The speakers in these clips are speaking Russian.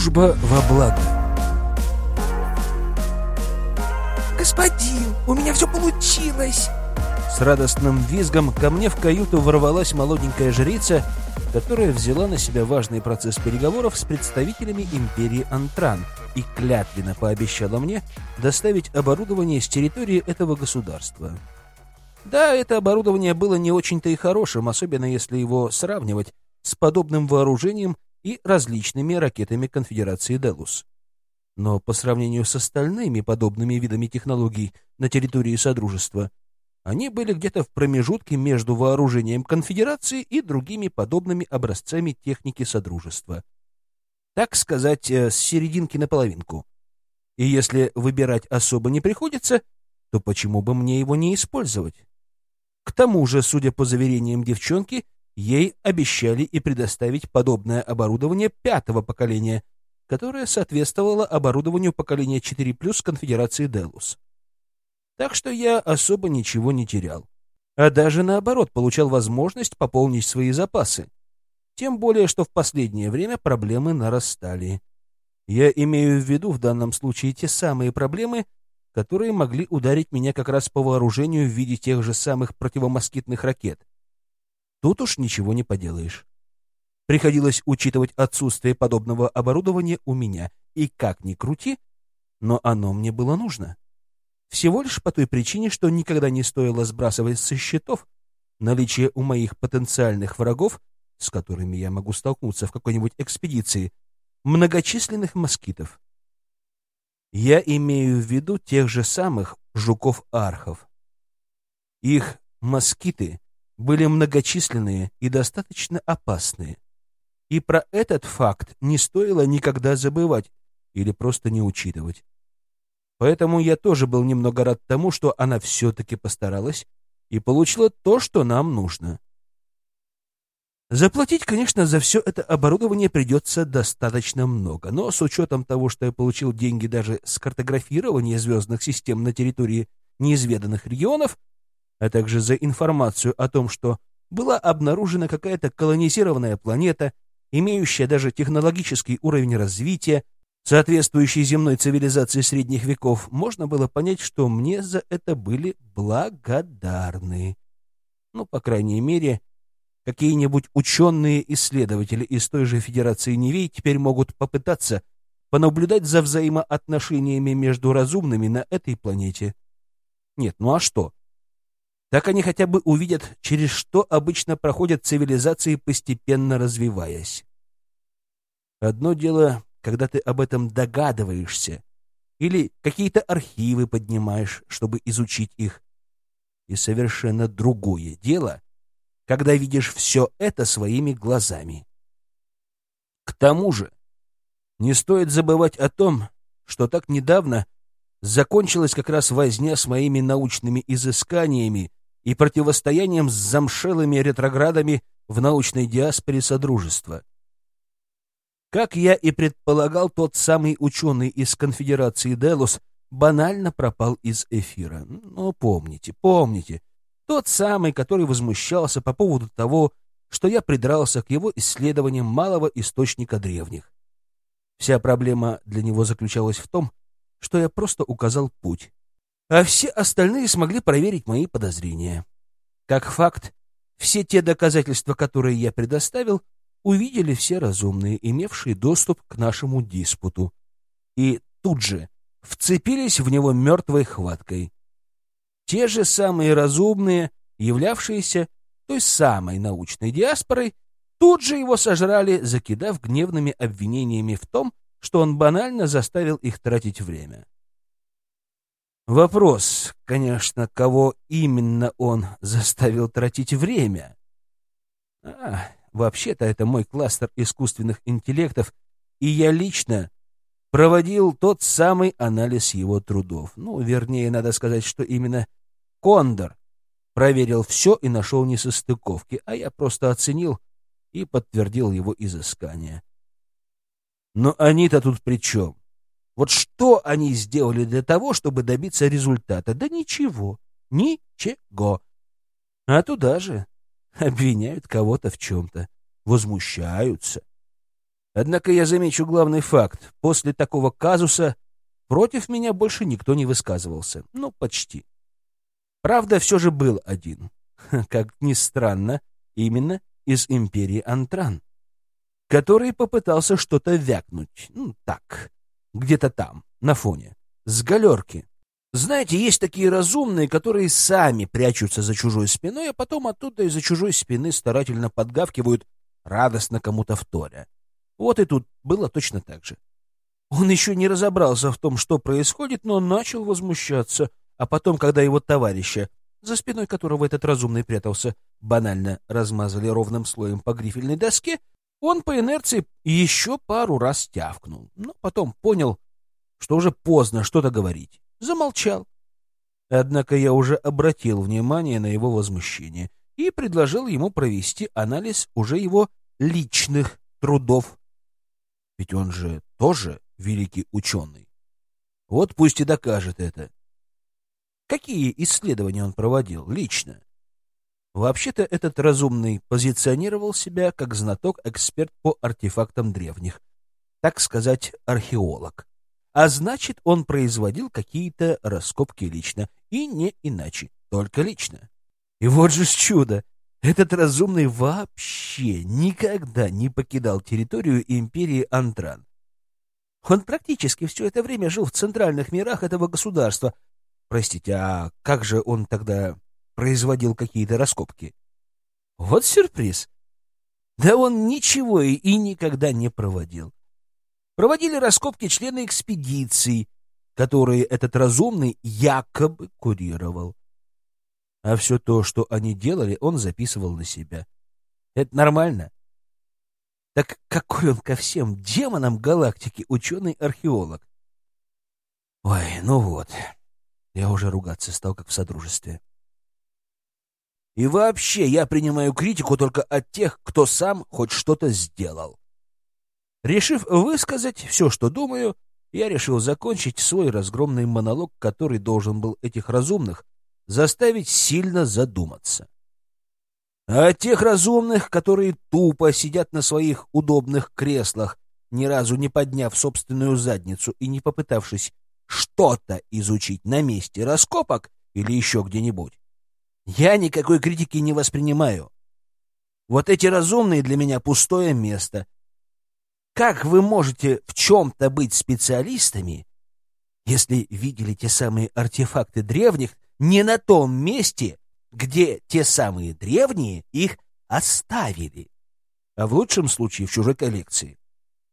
Служба во благо. «Господин, у меня все получилось!» С радостным визгом ко мне в каюту ворвалась молоденькая жрица, которая взяла на себя важный процесс переговоров с представителями империи Антран и клятвенно пообещала мне доставить оборудование с территории этого государства. Да, это оборудование было не очень-то и хорошим, особенно если его сравнивать с подобным вооружением и различными ракетами конфедерации Делус. Но по сравнению с остальными подобными видами технологий на территории Содружества, они были где-то в промежутке между вооружением конфедерации и другими подобными образцами техники Содружества. Так сказать, э, с серединки на половинку. И если выбирать особо не приходится, то почему бы мне его не использовать? К тому же, судя по заверениям девчонки, ей обещали и предоставить подобное оборудование пятого поколения, которое соответствовало оборудованию поколения 4+, конфедерации Делус. Так что я особо ничего не терял. А даже наоборот, получал возможность пополнить свои запасы. Тем более, что в последнее время проблемы нарастали. Я имею в виду в данном случае те самые проблемы, которые могли ударить меня как раз по вооружению в виде тех же самых противомоскитных ракет. Тут уж ничего не поделаешь. Приходилось учитывать отсутствие подобного оборудования у меня, и как ни крути, но оно мне было нужно. Всего лишь по той причине, что никогда не стоило сбрасывать со счетов наличие у моих потенциальных врагов, с которыми я могу столкнуться в какой-нибудь экспедиции, многочисленных москитов. Я имею в виду тех же самых жуков-архов. Их москиты были многочисленные и достаточно опасные. И про этот факт не стоило никогда забывать или просто не учитывать. Поэтому я тоже был немного рад тому, что она все-таки постаралась и получила то, что нам нужно. Заплатить, конечно, за все это оборудование придется достаточно много, но с учетом того, что я получил деньги даже с картографирования звездных систем на территории неизведанных регионов, а также за информацию о том, что была обнаружена какая-то колонизированная планета, имеющая даже технологический уровень развития, соответствующий земной цивилизации средних веков, можно было понять, что мне за это были благодарны. Ну, по крайней мере, Какие-нибудь ученые-исследователи из той же Федерации Невей теперь могут попытаться понаблюдать за взаимоотношениями между разумными на этой планете. Нет, ну а что? Так они хотя бы увидят, через что обычно проходят цивилизации, постепенно развиваясь. Одно дело, когда ты об этом догадываешься, или какие-то архивы поднимаешь, чтобы изучить их. И совершенно другое дело, когда видишь все это своими глазами. К тому же, не стоит забывать о том, что так недавно закончилась как раз возня с моими научными изысканиями и противостоянием с замшелыми ретроградами в научной диаспоре Содружества. Как я и предполагал, тот самый ученый из конфедерации Делус банально пропал из эфира. Но помните, помните, тот самый, который возмущался по поводу того, что я придрался к его исследованиям малого источника древних. Вся проблема для него заключалась в том, что я просто указал путь, а все остальные смогли проверить мои подозрения. Как факт, все те доказательства, которые я предоставил, увидели все разумные, имевшие доступ к нашему диспуту, и тут же вцепились в него мертвой хваткой. Те же самые разумные, являвшиеся той самой научной диаспорой, тут же его сожрали, закидав гневными обвинениями в том, что он банально заставил их тратить время. Вопрос, конечно, кого именно он заставил тратить время. А, вообще-то это мой кластер искусственных интеллектов, и я лично проводил тот самый анализ его трудов. Ну, вернее, надо сказать, что именно Кондор проверил все и нашел несостыковки, а я просто оценил и подтвердил его изыскания. Но они-то тут при чем? Вот что они сделали для того, чтобы добиться результата? Да ничего, ничего. А туда же обвиняют кого-то в чем-то, возмущаются. Однако я замечу главный факт. После такого казуса против меня больше никто не высказывался. Ну, почти. Правда, все же был один. Как ни странно, именно из империи Антран, который попытался что-то вякнуть. Ну, так, где-то там, на фоне, с галерки. Знаете, есть такие разумные, которые сами прячутся за чужой спиной, а потом оттуда из-за чужой спины старательно подгавкивают, радостно кому-то вторя. Вот и тут было точно так же. Он еще не разобрался в том, что происходит, но начал возмущаться, а потом, когда его товарища, за спиной которого этот разумный прятался, банально размазали ровным слоем по грифельной доске, он по инерции еще пару раз тявкнул, но потом понял, что уже поздно что-то говорить. Замолчал. Однако я уже обратил внимание на его возмущение и предложил ему провести анализ уже его личных трудов ведь он же тоже великий ученый. Вот пусть и докажет это. Какие исследования он проводил лично? Вообще-то этот разумный позиционировал себя как знаток-эксперт по артефактам древних, так сказать, археолог. А значит, он производил какие-то раскопки лично, и не иначе, только лично. И вот же чудо! Этот разумный вообще никогда не покидал территорию империи Антран. Он практически все это время жил в центральных мирах этого государства. Простите, а как же он тогда производил какие-то раскопки? Вот сюрприз. Да он ничего и, никогда не проводил. Проводили раскопки члены экспедиций, которые этот разумный якобы курировал а все то, что они делали, он записывал на себя. Это нормально? Так какой он ко всем демонам галактики ученый-археолог? Ой, ну вот, я уже ругаться стал, как в содружестве. И вообще, я принимаю критику только от тех, кто сам хоть что-то сделал. Решив высказать все, что думаю, я решил закончить свой разгромный монолог, который должен был этих разумных заставить сильно задуматься. А тех разумных, которые тупо сидят на своих удобных креслах, ни разу не подняв собственную задницу и не попытавшись что-то изучить на месте раскопок или еще где-нибудь, я никакой критики не воспринимаю. Вот эти разумные для меня пустое место. Как вы можете в чем-то быть специалистами, если видели те самые артефакты древних, не на том месте, где те самые древние их оставили, а в лучшем случае в чужой коллекции,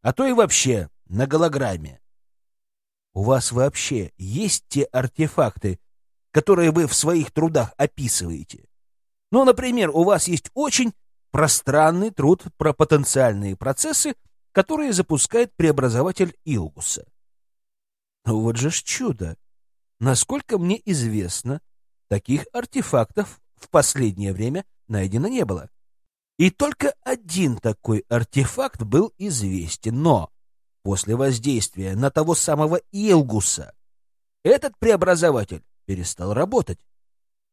а то и вообще на голограмме. У вас вообще есть те артефакты, которые вы в своих трудах описываете? Ну, например, у вас есть очень пространный труд про потенциальные процессы, которые запускает преобразователь Илгуса. Вот же ж чудо! Насколько мне известно, таких артефактов в последнее время найдено не было. И только один такой артефакт был известен, но после воздействия на того самого Илгуса этот преобразователь перестал работать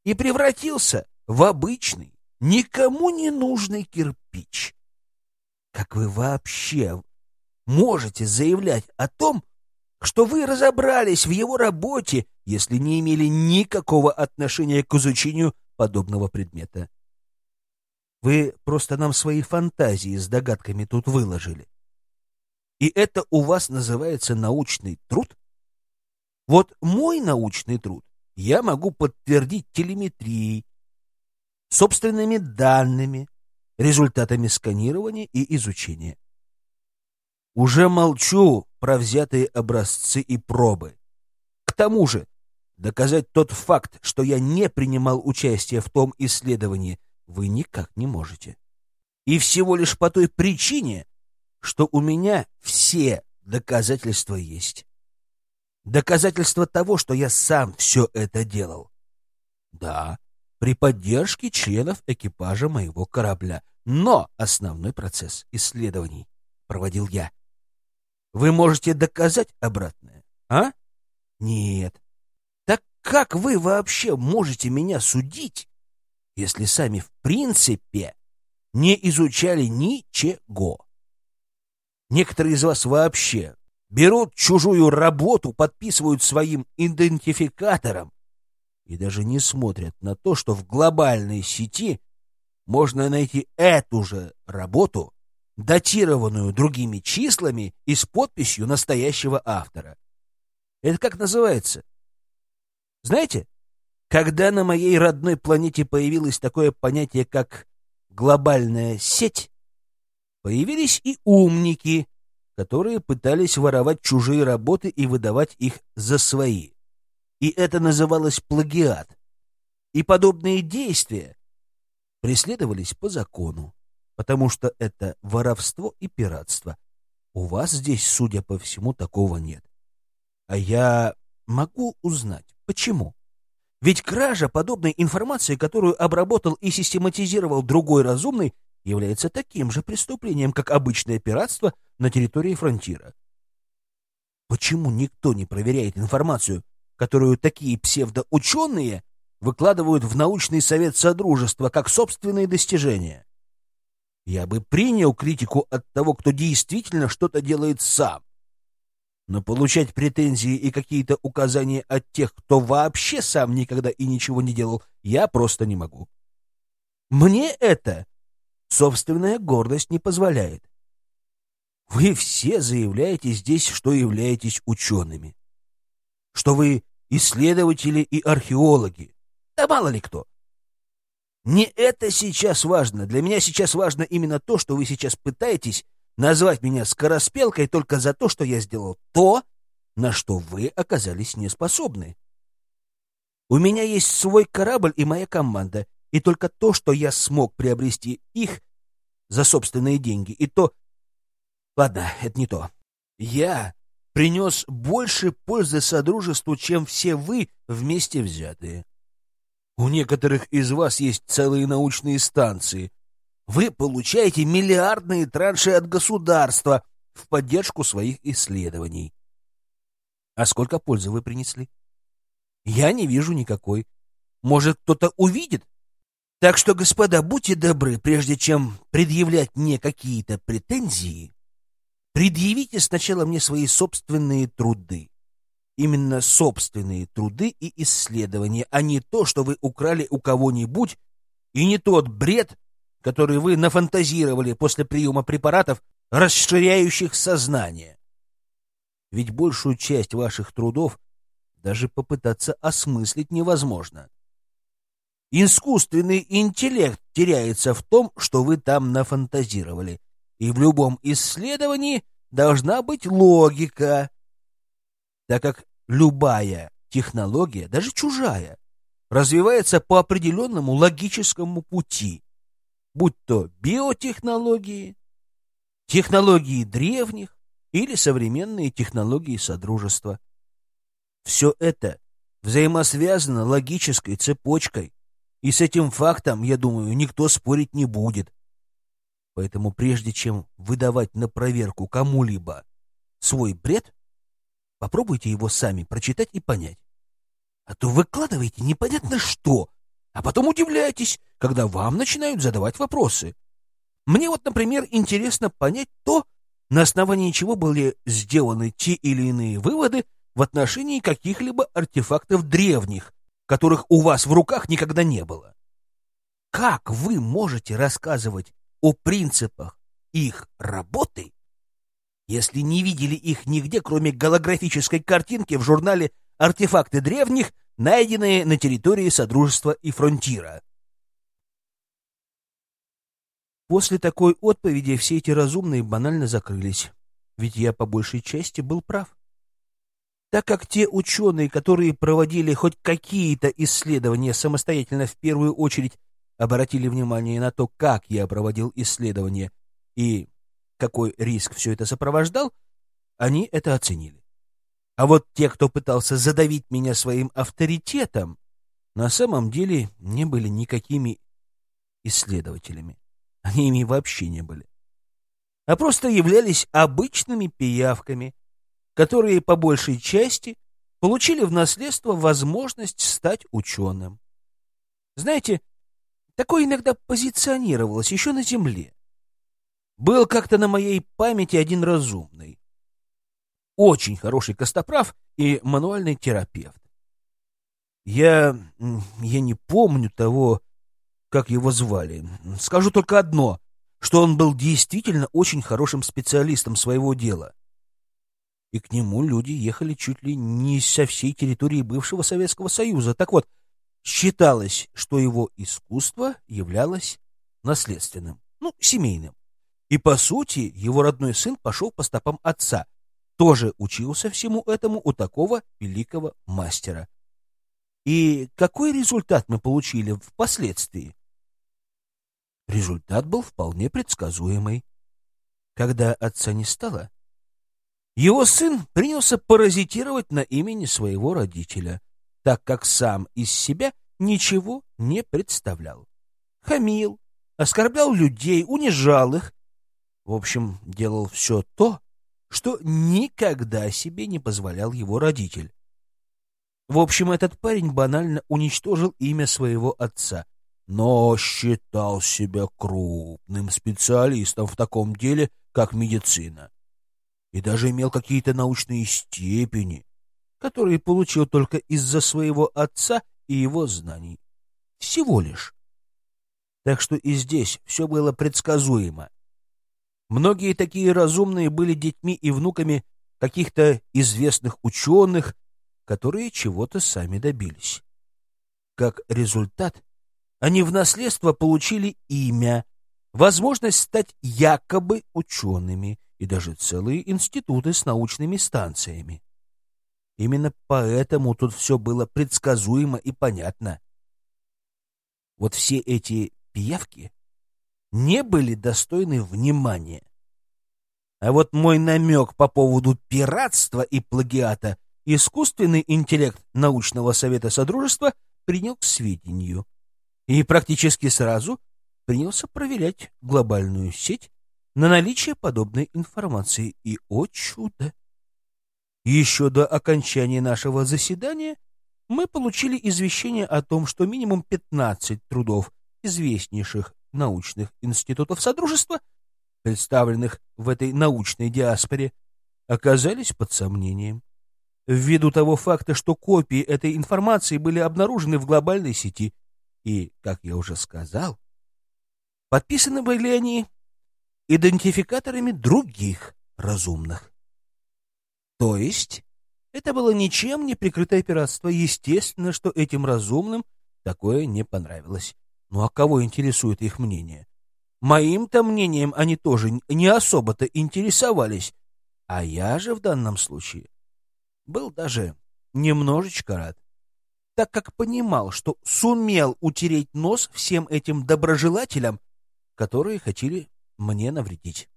и превратился в обычный, никому не нужный кирпич. Как вы вообще можете заявлять о том, что вы разобрались в его работе, если не имели никакого отношения к изучению подобного предмета. Вы просто нам свои фантазии с догадками тут выложили. И это у вас называется научный труд? Вот мой научный труд я могу подтвердить телеметрией, собственными данными, результатами сканирования и изучения. Уже молчу про взятые образцы и пробы. К тому же, доказать тот факт, что я не принимал участие в том исследовании, вы никак не можете. И всего лишь по той причине, что у меня все доказательства есть. Доказательства того, что я сам все это делал. Да, при поддержке членов экипажа моего корабля. Но основной процесс исследований проводил я. Вы можете доказать обратное, а? Нет. Так как вы вообще можете меня судить, если сами в принципе не изучали ничего? Некоторые из вас вообще берут чужую работу, подписывают своим идентификатором и даже не смотрят на то, что в глобальной сети можно найти эту же работу, датированную другими числами и с подписью настоящего автора. Это как называется? Знаете, когда на моей родной планете появилось такое понятие, как глобальная сеть, появились и умники, которые пытались воровать чужие работы и выдавать их за свои. И это называлось плагиат. И подобные действия преследовались по закону, потому что это воровство и пиратство. У вас здесь, судя по всему, такого нет. А я могу узнать, почему? Ведь кража подобной информации, которую обработал и систематизировал другой разумный, является таким же преступлением, как обычное пиратство на территории фронтира. Почему никто не проверяет информацию, которую такие псевдоученые выкладывают в научный совет Содружества как собственные достижения? Я бы принял критику от того, кто действительно что-то делает сам. Но получать претензии и какие-то указания от тех, кто вообще сам никогда и ничего не делал, я просто не могу. Мне это собственная гордость не позволяет. Вы все заявляете здесь, что являетесь учеными. Что вы исследователи и археологи. Да мало ли кто. Не это сейчас важно. Для меня сейчас важно именно то, что вы сейчас пытаетесь назвать меня скороспелкой только за то, что я сделал то, на что вы оказались неспособны. У меня есть свой корабль и моя команда, и только то, что я смог приобрести их за собственные деньги, и то... Ладно, это не то. Я принес больше пользы Содружеству, чем все вы вместе взятые. У некоторых из вас есть целые научные станции, вы получаете миллиардные транши от государства в поддержку своих исследований. А сколько пользы вы принесли? Я не вижу никакой. Может, кто-то увидит? Так что, господа, будьте добры, прежде чем предъявлять мне какие-то претензии, предъявите сначала мне свои собственные труды. Именно собственные труды и исследования, а не то, что вы украли у кого-нибудь, и не тот бред, который вы нафантазировали после приема препаратов, расширяющих сознание. Ведь большую часть ваших трудов даже попытаться осмыслить невозможно. Искусственный интеллект теряется в том, что вы там нафантазировали, и в любом исследовании должна быть логика, так как любая технология, даже чужая, развивается по определенному логическому пути, будь то биотехнологии, технологии древних или современные технологии Содружества. Все это взаимосвязано логической цепочкой, и с этим фактом, я думаю, никто спорить не будет. Поэтому прежде чем выдавать на проверку кому-либо свой бред, попробуйте его сами прочитать и понять. А то выкладываете непонятно что, а потом удивляйтесь, когда вам начинают задавать вопросы. Мне вот, например, интересно понять то, на основании чего были сделаны те или иные выводы в отношении каких-либо артефактов древних, которых у вас в руках никогда не было. Как вы можете рассказывать о принципах их работы, если не видели их нигде, кроме голографической картинки в журнале «Артефакты древних найденные на территории Содружества и Фронтира. После такой отповеди все эти разумные банально закрылись, ведь я по большей части был прав. Так как те ученые, которые проводили хоть какие-то исследования самостоятельно, в первую очередь обратили внимание на то, как я проводил исследования и какой риск все это сопровождал, они это оценили. А вот те, кто пытался задавить меня своим авторитетом, на самом деле не были никакими исследователями. Они ими вообще не были. А просто являлись обычными пиявками, которые по большей части получили в наследство возможность стать ученым. Знаете, такое иногда позиционировалось еще на Земле. Был как-то на моей памяти один разумный. Очень хороший костоправ и мануальный терапевт. Я... я не помню того, как его звали. Скажу только одно, что он был действительно очень хорошим специалистом своего дела. И к нему люди ехали чуть ли не со всей территории бывшего Советского Союза. Так вот, считалось, что его искусство являлось наследственным, ну, семейным. И, по сути, его родной сын пошел по стопам отца, тоже учился всему этому у такого великого мастера. И какой результат мы получили впоследствии? Результат был вполне предсказуемый. Когда отца не стало, его сын принялся паразитировать на имени своего родителя, так как сам из себя ничего не представлял. Хамил, оскорблял людей, унижал их. В общем, делал все то, что никогда себе не позволял его родитель. В общем, этот парень банально уничтожил имя своего отца, но считал себя крупным специалистом в таком деле, как медицина, и даже имел какие-то научные степени, которые получил только из-за своего отца и его знаний. Всего лишь. Так что и здесь все было предсказуемо. Многие такие разумные были детьми и внуками каких-то известных ученых, которые чего-то сами добились. Как результат, они в наследство получили имя, возможность стать якобы учеными и даже целые институты с научными станциями. Именно поэтому тут все было предсказуемо и понятно. Вот все эти пиявки не были достойны внимания. А вот мой намек по поводу пиратства и плагиата искусственный интеллект научного совета Содружества принял к сведению и практически сразу принялся проверять глобальную сеть на наличие подобной информации. И, о чудо! Еще до окончания нашего заседания мы получили извещение о том, что минимум 15 трудов известнейших научных институтов Содружества, представленных в этой научной диаспоре, оказались под сомнением. Ввиду того факта, что копии этой информации были обнаружены в глобальной сети, и, как я уже сказал, подписаны были они идентификаторами других разумных. То есть это было ничем не прикрытое пиратство. Естественно, что этим разумным такое не понравилось. Ну а кого интересует их мнение? Моим-то мнением они тоже не особо-то интересовались. А я же в данном случае был даже немножечко рад, так как понимал, что сумел утереть нос всем этим доброжелателям, которые хотели мне навредить.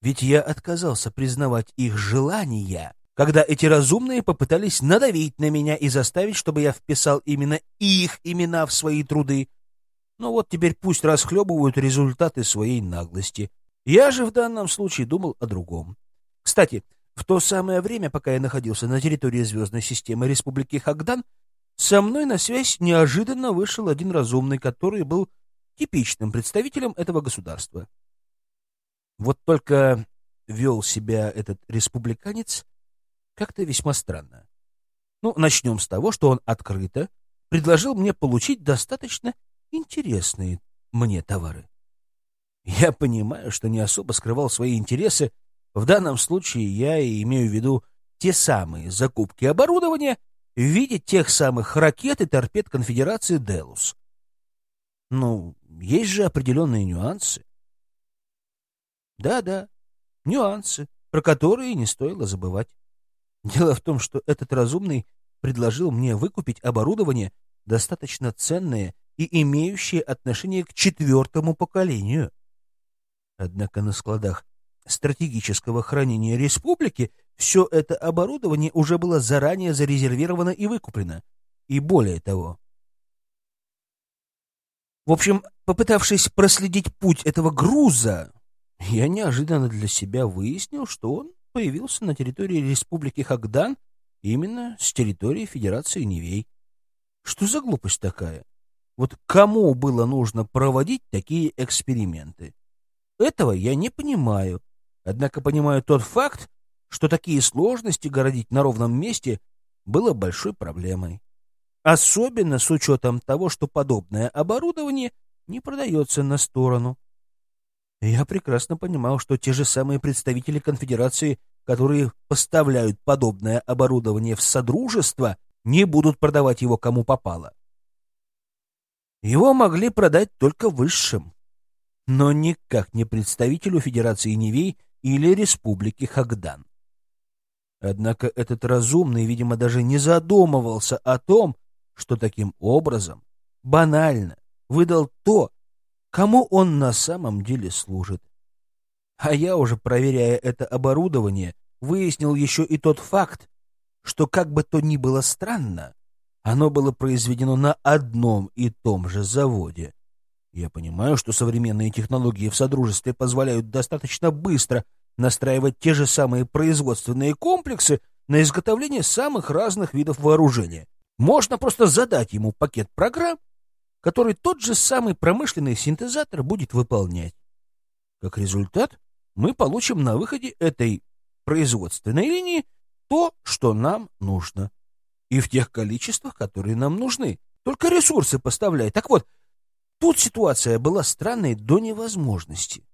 Ведь я отказался признавать их желания когда эти разумные попытались надавить на меня и заставить, чтобы я вписал именно их имена в свои труды. Но вот теперь пусть расхлебывают результаты своей наглости. Я же в данном случае думал о другом. Кстати, в то самое время, пока я находился на территории звездной системы Республики Хагдан, со мной на связь неожиданно вышел один разумный, который был типичным представителем этого государства. Вот только вел себя этот республиканец как-то весьма странно. Ну, начнем с того, что он открыто предложил мне получить достаточно интересные мне товары. Я понимаю, что не особо скрывал свои интересы. В данном случае я и имею в виду те самые закупки оборудования в виде тех самых ракет и торпед конфедерации «Делус». Ну, есть же определенные нюансы. Да-да, нюансы, про которые не стоило забывать. Дело в том, что этот разумный предложил мне выкупить оборудование, достаточно ценное и имеющее отношение к четвертому поколению. Однако на складах стратегического хранения республики все это оборудование уже было заранее зарезервировано и выкуплено. И более того. В общем, попытавшись проследить путь этого груза, я неожиданно для себя выяснил, что он появился на территории Республики Хагдан именно с территории Федерации Невей. Что за глупость такая? Вот кому было нужно проводить такие эксперименты? этого я не понимаю. Однако понимаю тот факт, что такие сложности городить на ровном месте было большой проблемой. Особенно с учетом того, что подобное оборудование не продается на сторону. Я прекрасно понимал, что те же самые представители конфедерации, которые поставляют подобное оборудование в Содружество, не будут продавать его кому попало. Его могли продать только высшим, но никак не представителю Федерации Невей или Республики Хагдан. Однако этот разумный, видимо, даже не задумывался о том, что таким образом банально выдал то, кому он на самом деле служит. А я уже, проверяя это оборудование, выяснил еще и тот факт, что как бы то ни было странно, оно было произведено на одном и том же заводе. Я понимаю, что современные технологии в Содружестве позволяют достаточно быстро настраивать те же самые производственные комплексы на изготовление самых разных видов вооружения. Можно просто задать ему пакет программ, который тот же самый промышленный синтезатор будет выполнять. Как результат, мы получим на выходе этой производственной линии то, что нам нужно. И в тех количествах, которые нам нужны. Только ресурсы поставляй. Так вот, тут ситуация была странной до невозможности.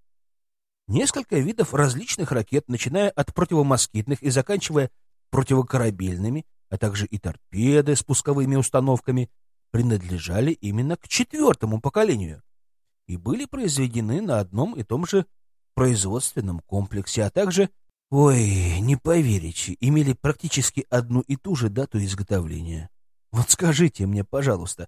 Несколько видов различных ракет, начиная от противомоскитных и заканчивая противокорабельными, а также и торпеды с пусковыми установками, принадлежали именно к четвертому поколению и были произведены на одном и том же производственном комплексе, а также, ой, не поверите, имели практически одну и ту же дату изготовления. Вот скажите мне, пожалуйста,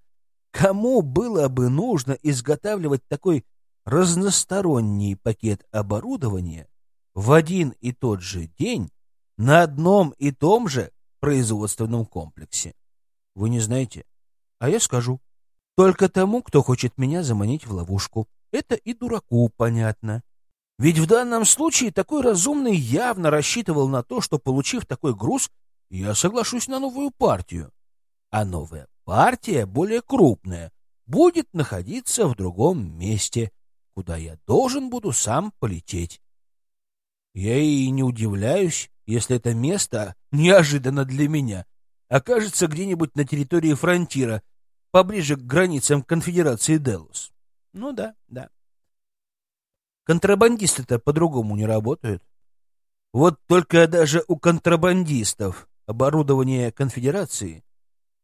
кому было бы нужно изготавливать такой разносторонний пакет оборудования в один и тот же день на одном и том же производственном комплексе? Вы не знаете? А я скажу. Только тому, кто хочет меня заманить в ловушку. Это и дураку понятно. Ведь в данном случае такой разумный явно рассчитывал на то, что, получив такой груз, я соглашусь на новую партию. А новая партия, более крупная, будет находиться в другом месте, куда я должен буду сам полететь. Я и не удивляюсь, если это место, неожиданно для меня, окажется где-нибудь на территории фронтира, поближе к границам конфедерации Делус. Ну да, да. Контрабандисты-то по-другому не работают. Вот только даже у контрабандистов оборудование конфедерации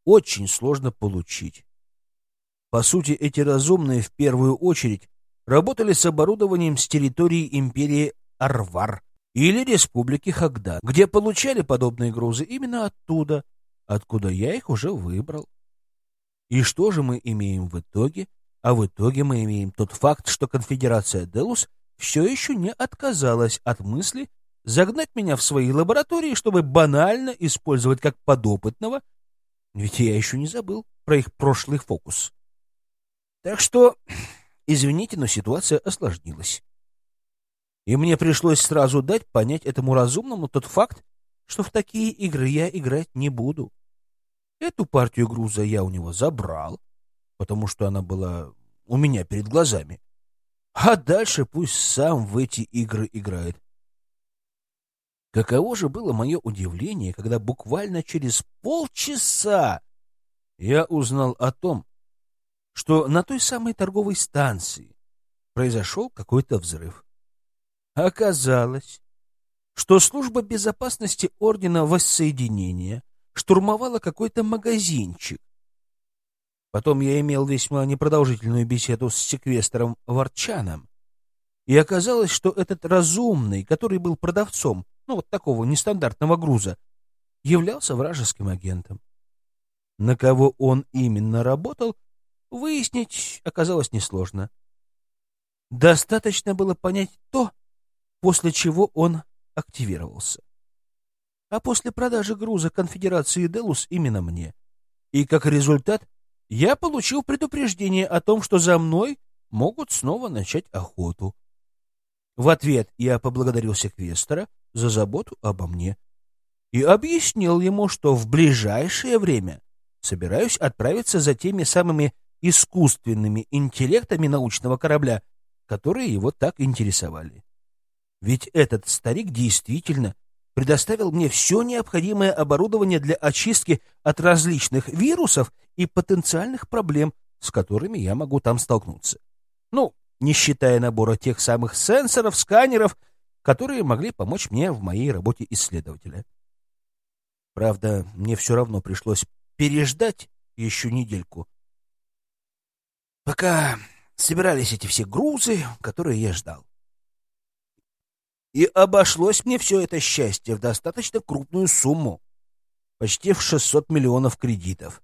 очень сложно получить. По сути, эти разумные в первую очередь работали с оборудованием с территории империи Арвар или республики Хагдан, где получали подобные грузы именно оттуда, откуда я их уже выбрал. И что же мы имеем в итоге? А в итоге мы имеем тот факт, что конфедерация Делус все еще не отказалась от мысли загнать меня в свои лаборатории, чтобы банально использовать как подопытного, ведь я еще не забыл про их прошлый фокус. Так что, извините, но ситуация осложнилась. И мне пришлось сразу дать понять этому разумному тот факт, что в такие игры я играть не буду. Эту партию груза я у него забрал, потому что она была у меня перед глазами. А дальше пусть сам в эти игры играет. Каково же было мое удивление, когда буквально через полчаса я узнал о том, что на той самой торговой станции произошел какой-то взрыв. Оказалось, что служба безопасности Ордена Воссоединения штурмовала какой-то магазинчик. Потом я имел весьма непродолжительную беседу с секвестором Ворчаном, и оказалось, что этот разумный, который был продавцом, ну вот такого нестандартного груза, являлся вражеским агентом. На кого он именно работал, выяснить оказалось несложно. Достаточно было понять то, после чего он активировался а после продажи груза конфедерации Делус именно мне. И как результат я получил предупреждение о том, что за мной могут снова начать охоту. В ответ я поблагодарил секвестора за заботу обо мне и объяснил ему, что в ближайшее время собираюсь отправиться за теми самыми искусственными интеллектами научного корабля, которые его так интересовали. Ведь этот старик действительно предоставил мне все необходимое оборудование для очистки от различных вирусов и потенциальных проблем, с которыми я могу там столкнуться. Ну, не считая набора тех самых сенсоров, сканеров, которые могли помочь мне в моей работе исследователя. Правда, мне все равно пришлось переждать еще недельку, пока собирались эти все грузы, которые я ждал. И обошлось мне все это счастье в достаточно крупную сумму, почти в 600 миллионов кредитов.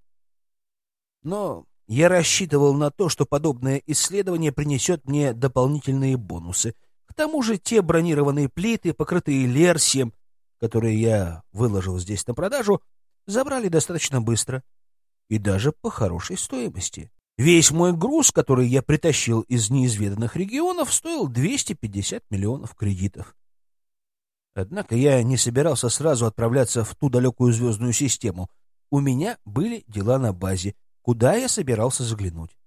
Но я рассчитывал на то, что подобное исследование принесет мне дополнительные бонусы. К тому же те бронированные плиты, покрытые лерсием, которые я выложил здесь на продажу, забрали достаточно быстро и даже по хорошей стоимости. Весь мой груз, который я притащил из неизведанных регионов, стоил 250 миллионов кредитов. Однако я не собирался сразу отправляться в ту далекую звездную систему. У меня были дела на базе, куда я собирался заглянуть.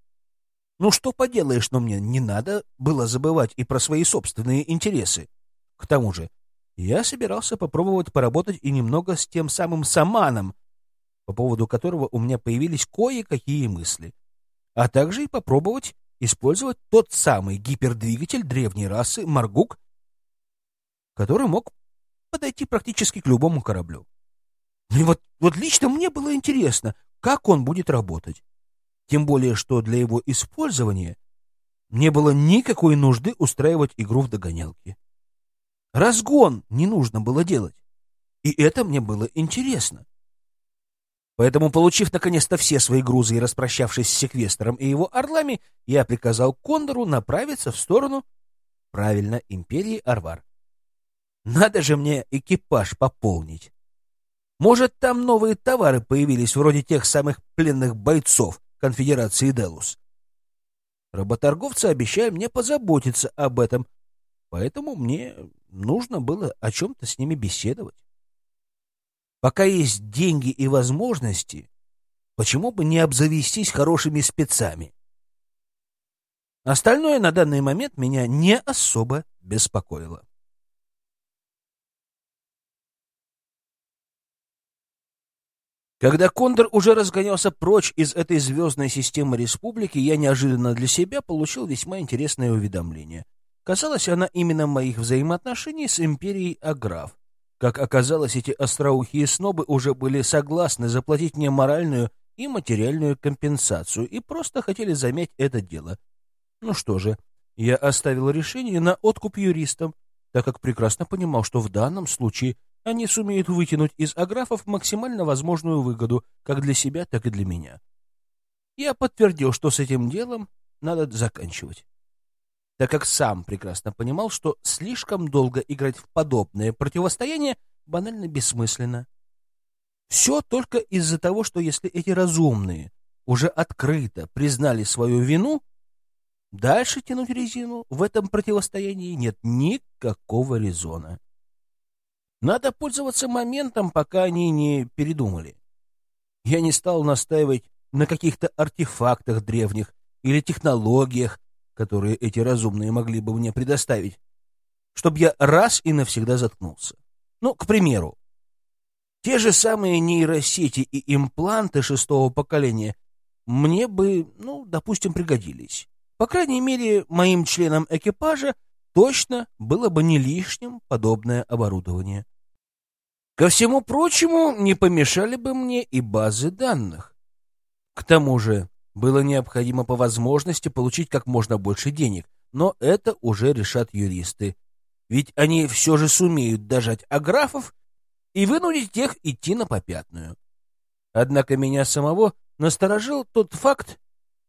Ну что поделаешь, но мне не надо было забывать и про свои собственные интересы. К тому же, я собирался попробовать поработать и немного с тем самым Саманом, по поводу которого у меня появились кое-какие мысли а также и попробовать использовать тот самый гипердвигатель древней расы Маргук, который мог подойти практически к любому кораблю. И вот, вот лично мне было интересно, как он будет работать. Тем более, что для его использования не было никакой нужды устраивать игру в догонялки. Разгон не нужно было делать. И это мне было интересно. Поэтому, получив наконец-то все свои грузы и распрощавшись с секвестором и его орлами, я приказал Кондору направиться в сторону, правильно, империи Арвар. Надо же мне экипаж пополнить. Может, там новые товары появились, вроде тех самых пленных бойцов конфедерации Делус. Работорговцы обещали мне позаботиться об этом, поэтому мне нужно было о чем-то с ними беседовать. Пока есть деньги и возможности, почему бы не обзавестись хорошими спецами? Остальное на данный момент меня не особо беспокоило. Когда Кондор уже разгонялся прочь из этой звездной системы республики, я неожиданно для себя получил весьма интересное уведомление. Касалось она именно моих взаимоотношений с империей Аграф. Как оказалось, эти остроухие снобы уже были согласны заплатить мне моральную и материальную компенсацию и просто хотели замять это дело. Ну что же, я оставил решение на откуп юристам, так как прекрасно понимал, что в данном случае они сумеют вытянуть из аграфов максимально возможную выгоду как для себя, так и для меня. Я подтвердил, что с этим делом надо заканчивать так как сам прекрасно понимал, что слишком долго играть в подобное противостояние банально бессмысленно. Все только из-за того, что если эти разумные уже открыто признали свою вину, дальше тянуть резину в этом противостоянии нет никакого резона. Надо пользоваться моментом, пока они не передумали. Я не стал настаивать на каких-то артефактах древних или технологиях, которые эти разумные могли бы мне предоставить, чтобы я раз и навсегда заткнулся. Ну, к примеру, те же самые нейросети и импланты шестого поколения мне бы, ну, допустим, пригодились. По крайней мере, моим членам экипажа точно было бы не лишним подобное оборудование. Ко всему прочему, не помешали бы мне и базы данных. К тому же, было необходимо по возможности получить как можно больше денег, но это уже решат юристы. Ведь они все же сумеют дожать аграфов и вынудить тех идти на попятную. Однако меня самого насторожил тот факт,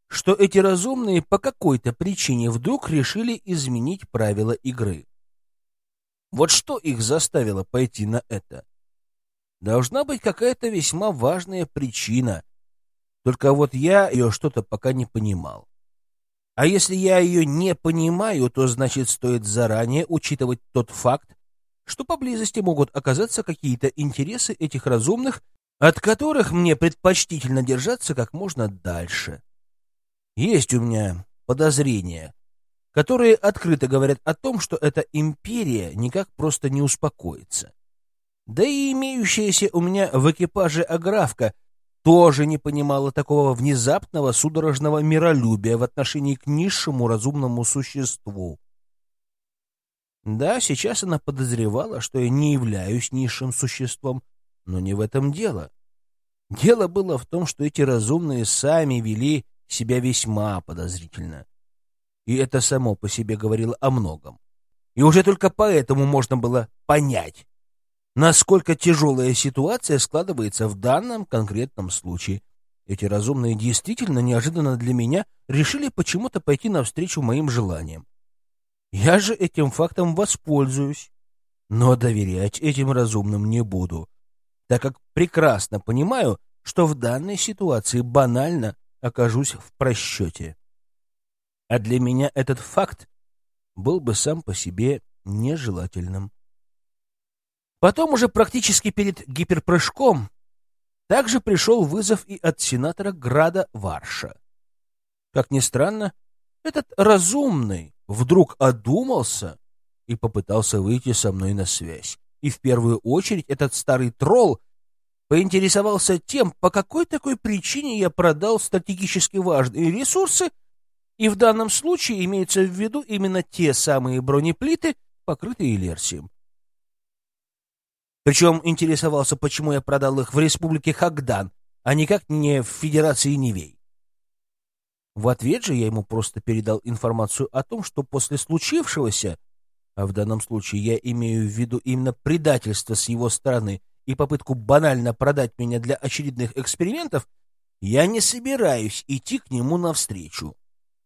что эти разумные по какой-то причине вдруг решили изменить правила игры. Вот что их заставило пойти на это? Должна быть какая-то весьма важная причина, только вот я ее что-то пока не понимал. А если я ее не понимаю, то значит стоит заранее учитывать тот факт, что поблизости могут оказаться какие-то интересы этих разумных, от которых мне предпочтительно держаться как можно дальше. Есть у меня подозрение, которые открыто говорят о том, что эта империя никак просто не успокоится. Да и имеющаяся у меня в экипаже аграфка тоже не понимала такого внезапного судорожного миролюбия в отношении к низшему разумному существу. Да, сейчас она подозревала, что я не являюсь низшим существом, но не в этом дело. Дело было в том, что эти разумные сами вели себя весьма подозрительно. И это само по себе говорило о многом. И уже только поэтому можно было понять, насколько тяжелая ситуация складывается в данном конкретном случае. Эти разумные действительно неожиданно для меня решили почему-то пойти навстречу моим желаниям. Я же этим фактом воспользуюсь, но доверять этим разумным не буду, так как прекрасно понимаю, что в данной ситуации банально окажусь в просчете. А для меня этот факт был бы сам по себе нежелательным. Потом уже практически перед гиперпрыжком также пришел вызов и от сенатора Града Варша. Как ни странно, этот разумный вдруг одумался и попытался выйти со мной на связь. И в первую очередь этот старый тролл поинтересовался тем, по какой такой причине я продал стратегически важные ресурсы, и в данном случае имеется в виду именно те самые бронеплиты, покрытые Лерсием. Причем интересовался, почему я продал их в республике Хагдан, а никак не в Федерации Нивей. В ответ же я ему просто передал информацию о том, что после случившегося, а в данном случае я имею в виду именно предательство с его стороны и попытку банально продать меня для очередных экспериментов, я не собираюсь идти к нему навстречу.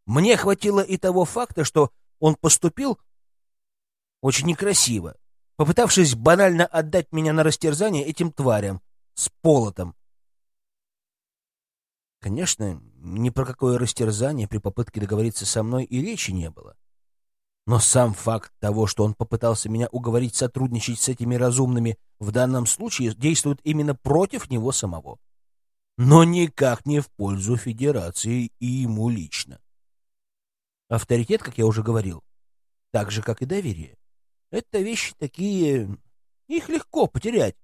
Мне хватило и того факта, что он поступил очень некрасиво, попытавшись банально отдать меня на растерзание этим тварям с полотом. Конечно, ни про какое растерзание при попытке договориться со мной и речи не было. Но сам факт того, что он попытался меня уговорить сотрудничать с этими разумными, в данном случае действует именно против него самого. Но никак не в пользу Федерации и ему лично. Авторитет, как я уже говорил, так же, как и доверие. Это вещи такие... Их легко потерять,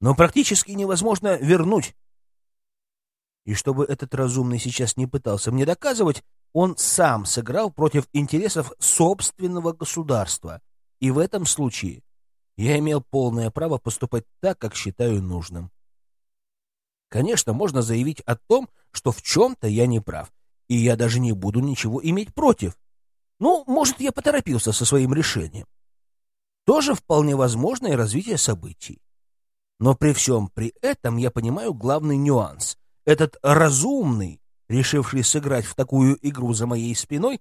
но практически невозможно вернуть. И чтобы этот разумный сейчас не пытался мне доказывать, он сам сыграл против интересов собственного государства. И в этом случае я имел полное право поступать так, как считаю нужным. Конечно, можно заявить о том, что в чем-то я не прав, и я даже не буду ничего иметь против. Ну, может, я поторопился со своим решением. Тоже вполне возможное развитие событий. Но при всем при этом я понимаю главный нюанс. Этот разумный, решивший сыграть в такую игру за моей спиной,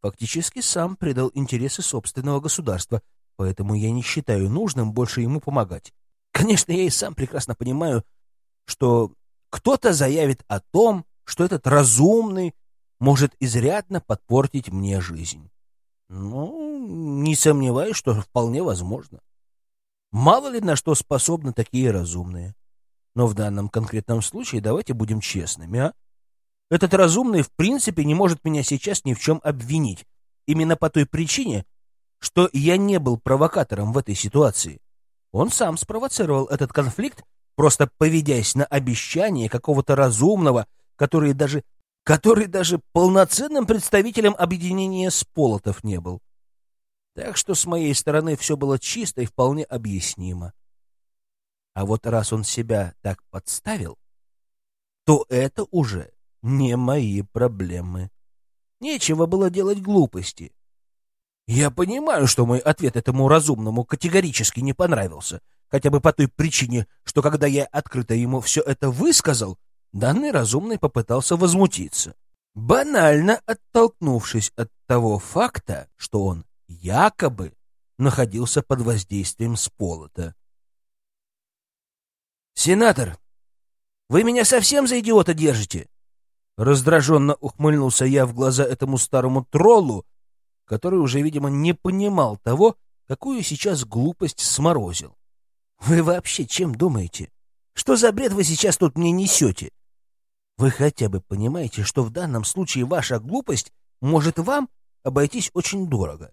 фактически сам предал интересы собственного государства, поэтому я не считаю нужным больше ему помогать. Конечно, я и сам прекрасно понимаю, что кто-то заявит о том, что этот разумный может изрядно подпортить мне жизнь. Ну, не сомневаюсь, что вполне возможно. Мало ли на что способны такие разумные. Но в данном конкретном случае давайте будем честными, а? Этот разумный в принципе не может меня сейчас ни в чем обвинить. Именно по той причине, что я не был провокатором в этой ситуации. Он сам спровоцировал этот конфликт, просто поведясь на обещание какого-то разумного, который даже который даже полноценным представителем объединения сполотов не был. Так что с моей стороны все было чисто и вполне объяснимо. А вот раз он себя так подставил, то это уже не мои проблемы. Нечего было делать глупости. Я понимаю, что мой ответ этому разумному категорически не понравился, хотя бы по той причине, что когда я открыто ему все это высказал, данный разумный попытался возмутиться, банально оттолкнувшись от того факта, что он якобы находился под воздействием сполота. «Сенатор, вы меня совсем за идиота держите?» Раздраженно ухмыльнулся я в глаза этому старому троллу, который уже, видимо, не понимал того, какую сейчас глупость сморозил. «Вы вообще чем думаете? Что за бред вы сейчас тут мне несете? Вы хотя бы понимаете, что в данном случае ваша глупость может вам обойтись очень дорого.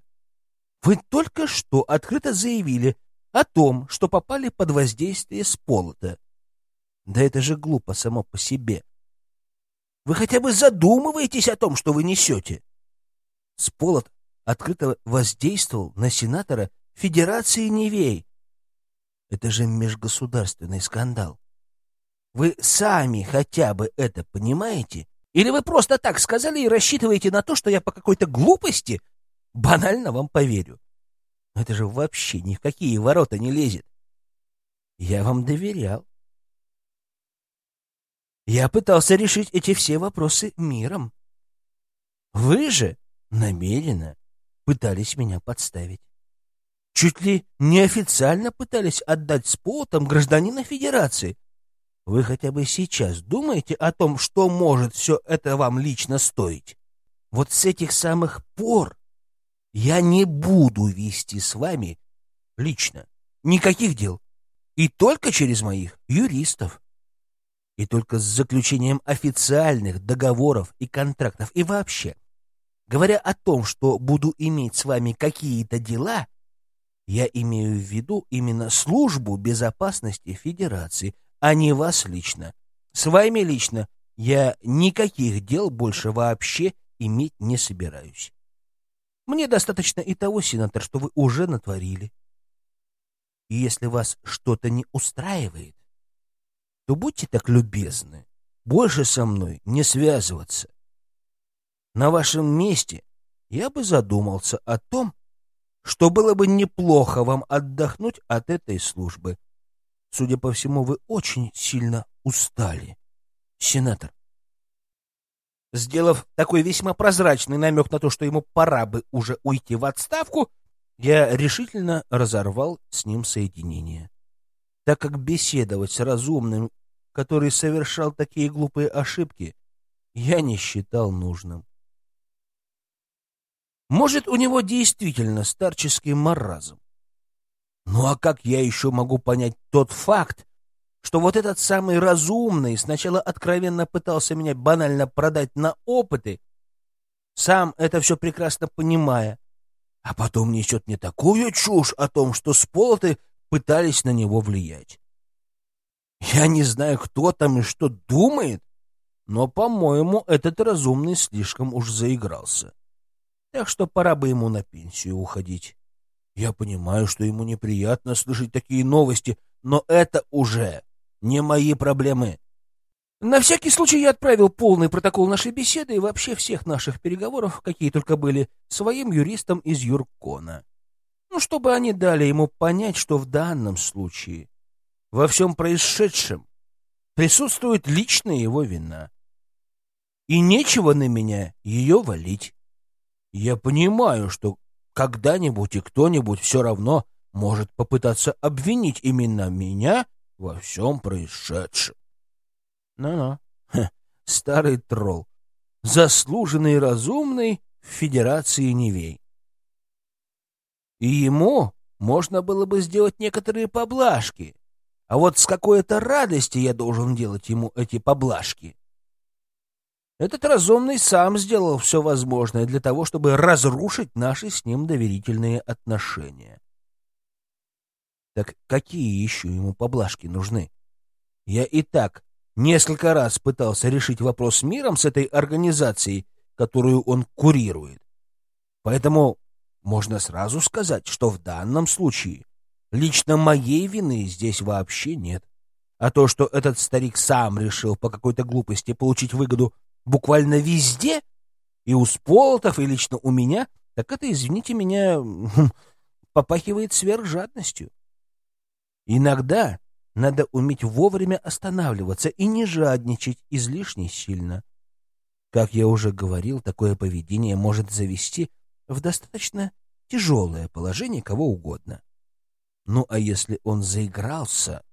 Вы только что открыто заявили о том, что попали под воздействие сполота. Да это же глупо само по себе. Вы хотя бы задумываетесь о том, что вы несете. Сполот открыто воздействовал на сенатора Федерации Невей. Это же межгосударственный скандал. Вы сами хотя бы это понимаете? Или вы просто так сказали и рассчитываете на то, что я по какой-то глупости банально вам поверю? Это же вообще ни в какие ворота не лезет. Я вам доверял. Я пытался решить эти все вопросы миром. Вы же намеренно пытались меня подставить. Чуть ли неофициально пытались отдать с полотом гражданина Федерации. Вы хотя бы сейчас думаете о том, что может все это вам лично стоить? Вот с этих самых пор я не буду вести с вами лично никаких дел. И только через моих юристов. И только с заключением официальных договоров и контрактов. И вообще, говоря о том, что буду иметь с вами какие-то дела, я имею в виду именно службу безопасности Федерации, а не вас лично. С вами лично я никаких дел больше вообще иметь не собираюсь. Мне достаточно и того, сенатор, что вы уже натворили. И если вас что-то не устраивает, то будьте так любезны, больше со мной не связываться. На вашем месте я бы задумался о том, что было бы неплохо вам отдохнуть от этой службы. Судя по всему, вы очень сильно устали, сенатор. Сделав такой весьма прозрачный намек на то, что ему пора бы уже уйти в отставку, я решительно разорвал с ним соединение, так как беседовать с разумным, который совершал такие глупые ошибки, я не считал нужным. Может, у него действительно старческий маразм. Ну а как я еще могу понять тот факт, что вот этот самый разумный сначала откровенно пытался меня банально продать на опыты, сам это все прекрасно понимая, а потом несет мне такую чушь о том, что сполоты пытались на него влиять. Я не знаю, кто там и что думает, но, по-моему, этот разумный слишком уж заигрался. Так что пора бы ему на пенсию уходить. Я понимаю, что ему неприятно слышать такие новости, но это уже не мои проблемы. На всякий случай я отправил полный протокол нашей беседы и вообще всех наших переговоров, какие только были, своим юристам из Юркона. Ну, чтобы они дали ему понять, что в данном случае во всем происшедшем присутствует личная его вина. И нечего на меня ее валить. Я понимаю, что когда-нибудь и кто-нибудь все равно может попытаться обвинить именно меня во всем происшедшем. Ну-ну, старый тролл, заслуженный и разумный в Федерации Невей. И ему можно было бы сделать некоторые поблажки, а вот с какой-то радости я должен делать ему эти поблажки. Этот разумный сам сделал все возможное для того, чтобы разрушить наши с ним доверительные отношения. Так какие еще ему поблажки нужны? Я и так несколько раз пытался решить вопрос миром с этой организацией, которую он курирует. Поэтому можно сразу сказать, что в данном случае лично моей вины здесь вообще нет. А то, что этот старик сам решил по какой-то глупости получить выгоду буквально везде, и у Сполотов, и лично у меня, так это, извините меня, попахивает сверхжадностью. Иногда надо уметь вовремя останавливаться и не жадничать излишне сильно. Как я уже говорил, такое поведение может завести в достаточно тяжелое положение кого угодно. Ну а если он заигрался,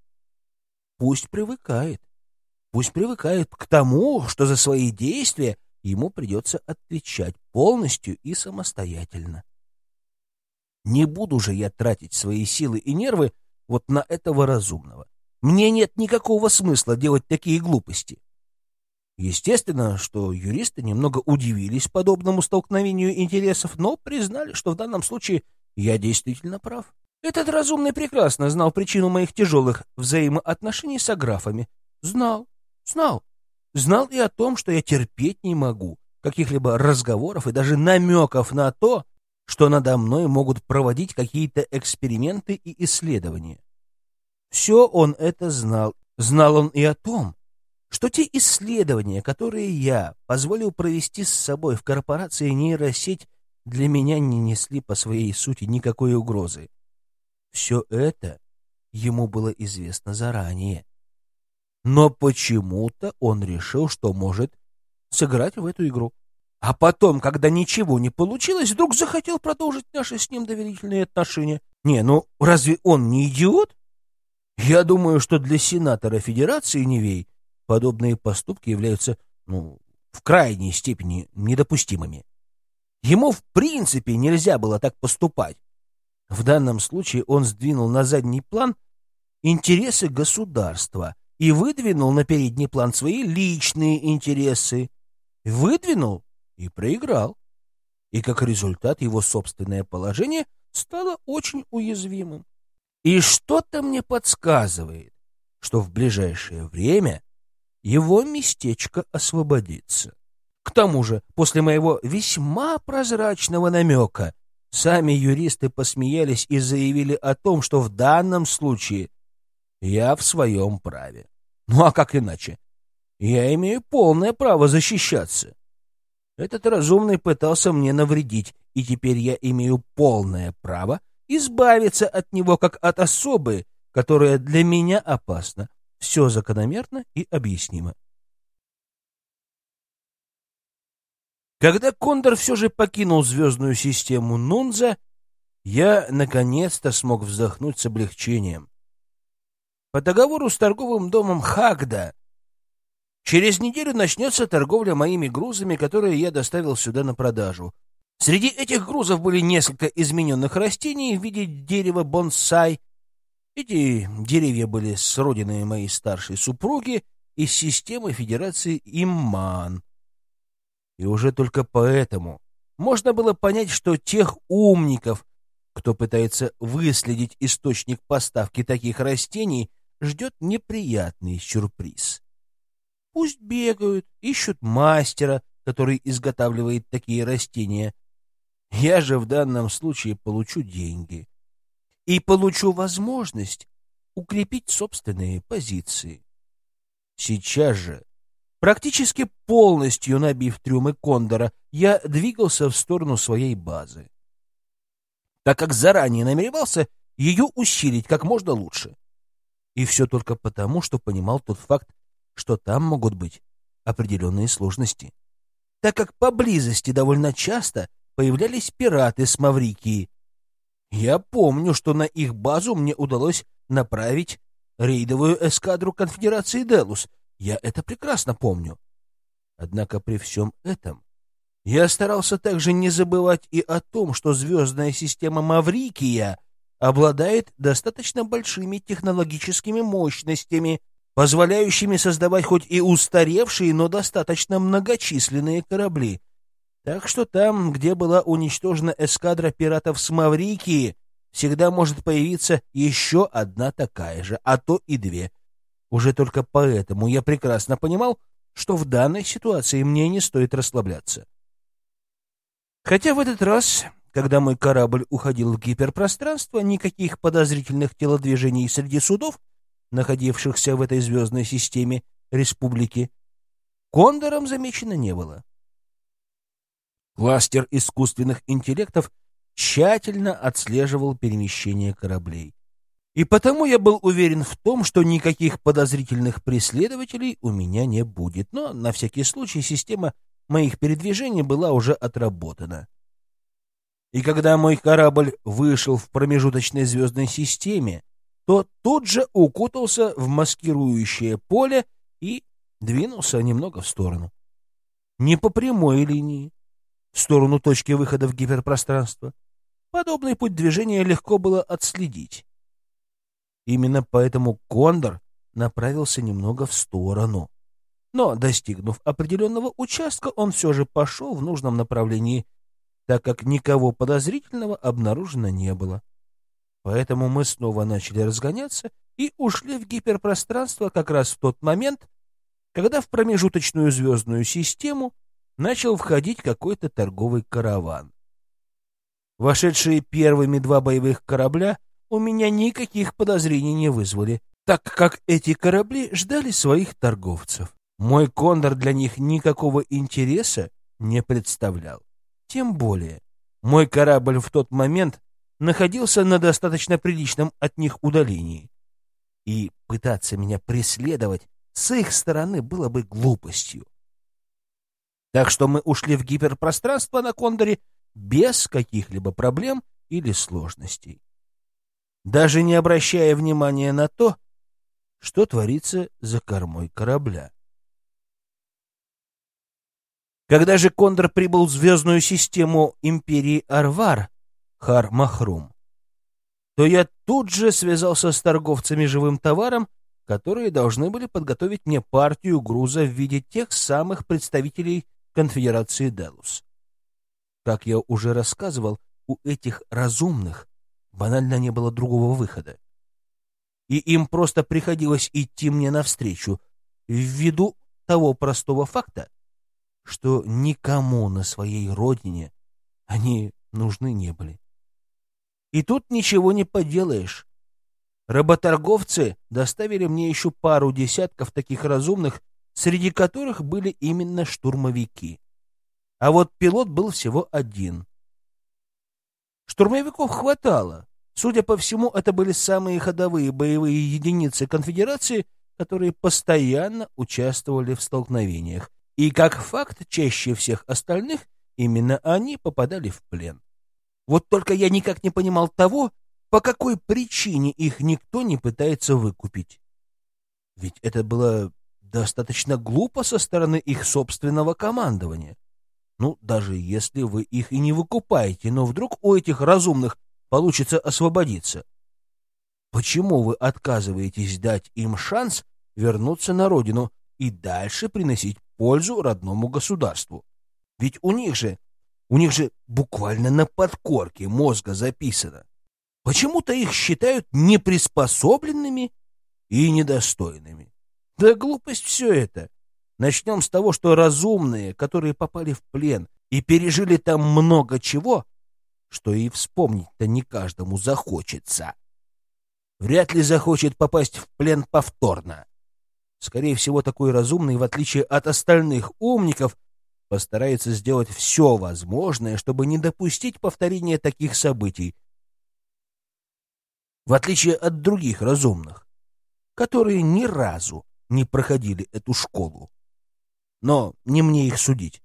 пусть привыкает. Пусть привыкает к тому, что за свои действия ему придется отвечать полностью и самостоятельно. Не буду же я тратить свои силы и нервы вот на этого разумного. Мне нет никакого смысла делать такие глупости. Естественно, что юристы немного удивились подобному столкновению интересов, но признали, что в данном случае я действительно прав. Этот разумный прекрасно знал причину моих тяжелых взаимоотношений с аграфами. Знал, знал. Знал и о том, что я терпеть не могу каких-либо разговоров и даже намеков на то, что надо мной могут проводить какие-то эксперименты и исследования. Все он это знал. Знал он и о том, что те исследования, которые я позволил провести с собой в корпорации нейросеть, для меня не несли по своей сути никакой угрозы. Все это ему было известно заранее. Но почему-то он решил, что может сыграть в эту игру. А потом, когда ничего не получилось, вдруг захотел продолжить наши с ним доверительные отношения. Не, ну разве он не идиот? Я думаю, что для сенатора Федерации Невей подобные поступки являются, ну, в крайней степени недопустимыми. Ему в принципе нельзя было так поступать. В данном случае он сдвинул на задний план интересы государства и выдвинул на передний план свои личные интересы. Выдвинул и проиграл. И как результат его собственное положение стало очень уязвимым. И что-то мне подсказывает, что в ближайшее время его местечко освободится. К тому же, после моего весьма прозрачного намека, сами юристы посмеялись и заявили о том, что в данном случае я в своем праве. Ну а как иначе? Я имею полное право защищаться. Этот разумный пытался мне навредить, и теперь я имею полное право избавиться от него как от особы, которая для меня опасна. Все закономерно и объяснимо. Когда Кондор все же покинул звездную систему Нунза, я наконец-то смог вздохнуть с облегчением. По договору с торговым домом Хагда через неделю начнется торговля моими грузами, которые я доставил сюда на продажу. Среди этих грузов были несколько измененных растений в виде дерева бонсай, эти деревья были с моей старшей супруги из системы Федерации Имман. И уже только поэтому можно было понять, что тех умников, кто пытается выследить источник поставки таких растений, ждет неприятный сюрприз. Пусть бегают, ищут мастера, который изготавливает такие растения. Я же в данном случае получу деньги и получу возможность укрепить собственные позиции. Сейчас же, практически полностью набив трюмы Кондора, я двигался в сторону своей базы, так как заранее намеревался ее усилить как можно лучше. И все только потому, что понимал тот факт, что там могут быть определенные сложности, так как поблизости довольно часто появлялись пираты с Маврикии, я помню, что на их базу мне удалось направить рейдовую эскадру конфедерации Делус. Я это прекрасно помню. Однако при всем этом я старался также не забывать и о том, что звездная система Маврикия обладает достаточно большими технологическими мощностями, позволяющими создавать хоть и устаревшие, но достаточно многочисленные корабли. Так что там, где была уничтожена эскадра пиратов с Маврикии, всегда может появиться еще одна такая же, а то и две. Уже только поэтому я прекрасно понимал, что в данной ситуации мне не стоит расслабляться. Хотя в этот раз, когда мой корабль уходил в гиперпространство, никаких подозрительных телодвижений среди судов, находившихся в этой звездной системе республики, кондором замечено не было. Кластер искусственных интеллектов тщательно отслеживал перемещение кораблей. И потому я был уверен в том, что никаких подозрительных преследователей у меня не будет. Но на всякий случай система моих передвижений была уже отработана. И когда мой корабль вышел в промежуточной звездной системе, то тут же укутался в маскирующее поле и двинулся немного в сторону. Не по прямой линии, в сторону точки выхода в гиперпространство. Подобный путь движения легко было отследить. Именно поэтому Кондор направился немного в сторону. Но, достигнув определенного участка, он все же пошел в нужном направлении, так как никого подозрительного обнаружено не было. Поэтому мы снова начали разгоняться и ушли в гиперпространство как раз в тот момент, когда в промежуточную звездную систему начал входить какой-то торговый караван. Вошедшие первыми два боевых корабля у меня никаких подозрений не вызвали, так как эти корабли ждали своих торговцев. Мой кондор для них никакого интереса не представлял. Тем более, мой корабль в тот момент находился на достаточно приличном от них удалении. И пытаться меня преследовать с их стороны было бы глупостью. Так что мы ушли в гиперпространство на Кондоре без каких-либо проблем или сложностей. Даже не обращая внимания на то, что творится за кормой корабля. Когда же Кондор прибыл в звездную систему империи Арвар, Хар-Махрум, то я тут же связался с торговцами живым товаром, которые должны были подготовить мне партию груза в виде тех самых представителей конфедерации Делус. Как я уже рассказывал, у этих разумных банально не было другого выхода. И им просто приходилось идти мне навстречу, ввиду того простого факта, что никому на своей родине они нужны не были. И тут ничего не поделаешь. Работорговцы доставили мне еще пару десятков таких разумных, среди которых были именно штурмовики. А вот пилот был всего один. Штурмовиков хватало. Судя по всему, это были самые ходовые боевые единицы конфедерации, которые постоянно участвовали в столкновениях. И как факт, чаще всех остальных именно они попадали в плен. Вот только я никак не понимал того, по какой причине их никто не пытается выкупить. Ведь это было достаточно глупо со стороны их собственного командования. Ну, даже если вы их и не выкупаете, но вдруг у этих разумных получится освободиться. Почему вы отказываетесь дать им шанс вернуться на родину и дальше приносить пользу родному государству? Ведь у них же у них же буквально на подкорке мозга записано. Почему-то их считают неприспособленными и недостойными. Да глупость все это. Начнем с того, что разумные, которые попали в плен и пережили там много чего, что и вспомнить-то не каждому захочется. Вряд ли захочет попасть в плен повторно. Скорее всего, такой разумный, в отличие от остальных умников, постарается сделать все возможное, чтобы не допустить повторения таких событий, в отличие от других разумных, которые ни разу не проходили эту школу. Но не мне их судить.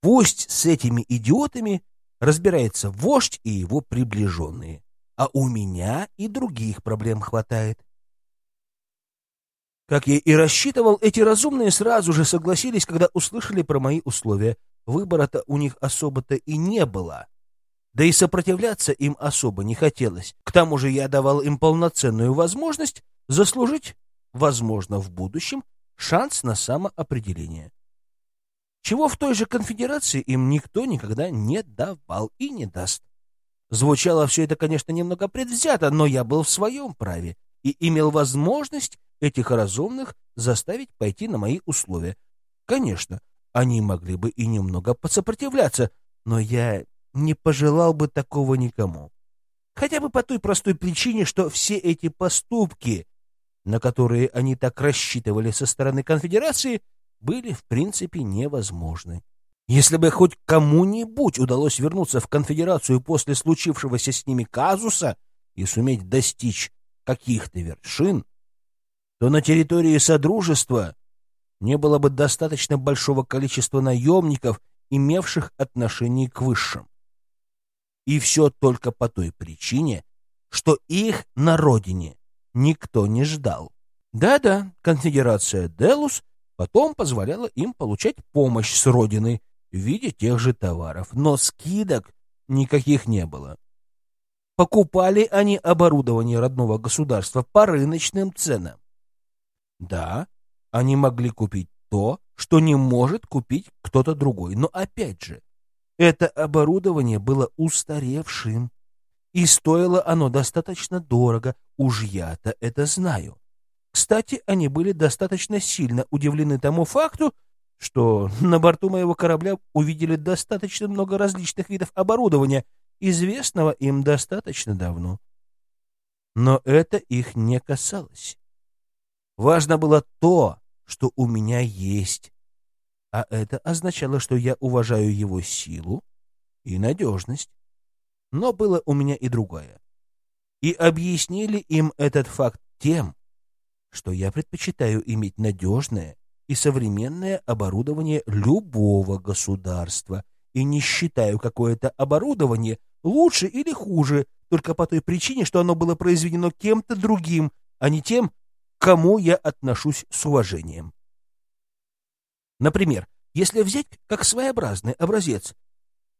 Пусть с этими идиотами разбирается вождь и его приближенные, а у меня и других проблем хватает. Как я и рассчитывал, эти разумные сразу же согласились, когда услышали про мои условия. Выбора-то у них особо-то и не было. Да и сопротивляться им особо не хотелось. К тому же я давал им полноценную возможность заслужить, возможно, в будущем, шанс на самоопределение. Чего в той же конфедерации им никто никогда не давал и не даст. Звучало все это, конечно, немного предвзято, но я был в своем праве и имел возможность этих разумных заставить пойти на мои условия. Конечно, они могли бы и немного посопротивляться, но я не пожелал бы такого никому. Хотя бы по той простой причине, что все эти поступки, на которые они так рассчитывали со стороны конфедерации, были в принципе невозможны. Если бы хоть кому-нибудь удалось вернуться в конфедерацию после случившегося с ними казуса и суметь достичь каких-то вершин, то на территории Содружества не было бы достаточно большого количества наемников, имевших отношение к высшим. И все только по той причине, что их на родине никто не ждал. Да-да, конфедерация Делус потом позволяла им получать помощь с родины в виде тех же товаров, но скидок никаких не было. Покупали они оборудование родного государства по рыночным ценам. Да, они могли купить то, что не может купить кто-то другой. Но опять же, это оборудование было устаревшим, и стоило оно достаточно дорого, уж я-то это знаю. Кстати, они были достаточно сильно удивлены тому факту, что на борту моего корабля увидели достаточно много различных видов оборудования, известного им достаточно давно. Но это их не касалось. Важно было то, что у меня есть, а это означало, что я уважаю его силу и надежность. Но было у меня и другое. И объяснили им этот факт тем, что я предпочитаю иметь надежное и современное оборудование любого государства и не считаю какое-то оборудование лучше или хуже только по той причине, что оно было произведено кем-то другим, а не тем, к кому я отношусь с уважением. Например, если взять как своеобразный образец,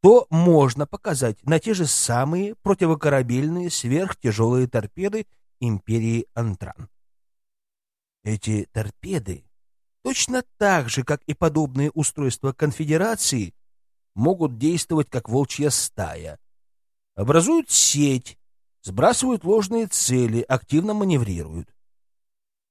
то можно показать на те же самые противокорабельные сверхтяжелые торпеды империи Антран. Эти торпеды точно так же, как и подобные устройства конфедерации, могут действовать как волчья стая. Образуют сеть, сбрасывают ложные цели, активно маневрируют.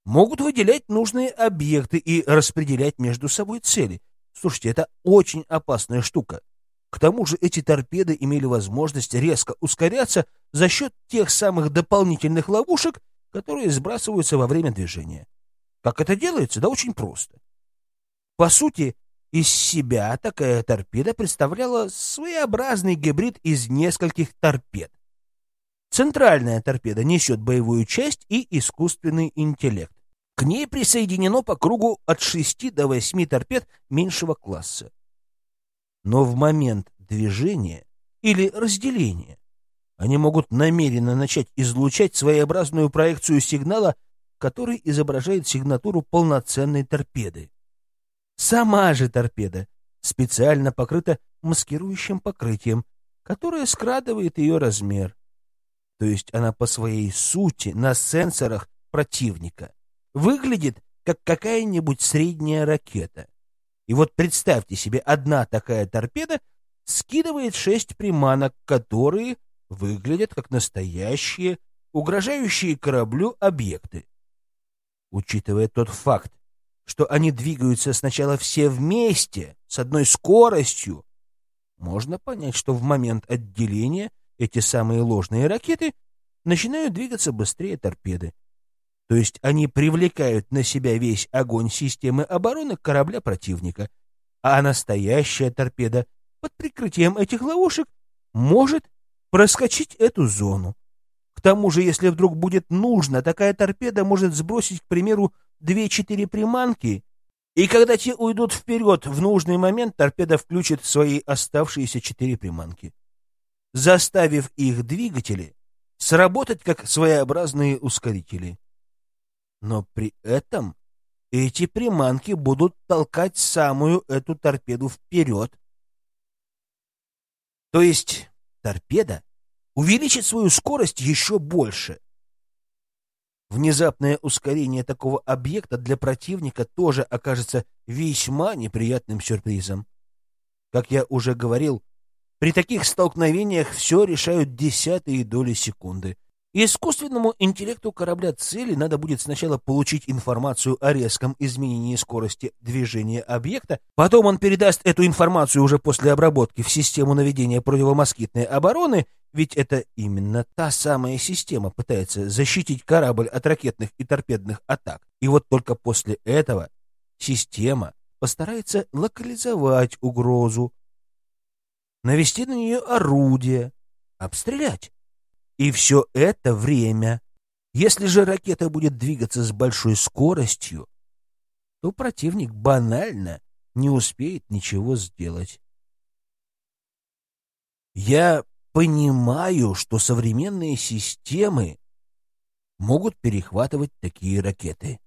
Могут выделять нужные объекты и распределять между собой цели. Слушайте, это очень опасная штука. К тому же эти торпеды имели возможность резко ускоряться за счет тех самых дополнительных ловушек, которые сбрасываются во время движения. Как это делается? Да очень просто. По сути, из себя такая торпеда представляла своеобразный гибрид из нескольких торпед. Центральная торпеда несет боевую часть и искусственный интеллект. К ней присоединено по кругу от 6 до 8 торпед меньшего класса. Но в момент движения или разделения они могут намеренно начать излучать своеобразную проекцию сигнала который изображает сигнатуру полноценной торпеды. Сама же торпеда специально покрыта маскирующим покрытием, которое скрадывает ее размер. То есть она по своей сути на сенсорах противника выглядит как какая-нибудь средняя ракета. И вот представьте себе, одна такая торпеда скидывает шесть приманок, которые выглядят как настоящие, угрожающие кораблю объекты. Учитывая тот факт, что они двигаются сначала все вместе, с одной скоростью, можно понять, что в момент отделения эти самые ложные ракеты начинают двигаться быстрее торпеды. То есть они привлекают на себя весь огонь системы обороны корабля противника, а настоящая торпеда под прикрытием этих ловушек может проскочить эту зону тому же, если вдруг будет нужно, такая торпеда может сбросить, к примеру, две-четыре приманки, и когда те уйдут вперед в нужный момент, торпеда включит свои оставшиеся четыре приманки, заставив их двигатели сработать как своеобразные ускорители. Но при этом эти приманки будут толкать самую эту торпеду вперед. То есть торпеда увеличить свою скорость еще больше. Внезапное ускорение такого объекта для противника тоже окажется весьма неприятным сюрпризом. Как я уже говорил, при таких столкновениях все решают десятые доли секунды. Искусственному интеллекту корабля цели надо будет сначала получить информацию о резком изменении скорости движения объекта, потом он передаст эту информацию уже после обработки в систему наведения противомоскитной обороны, ведь это именно та самая система пытается защитить корабль от ракетных и торпедных атак. И вот только после этого система постарается локализовать угрозу, навести на нее орудие, обстрелять. И все это время. Если же ракета будет двигаться с большой скоростью, то противник банально не успеет ничего сделать. Я понимаю, что современные системы могут перехватывать такие ракеты.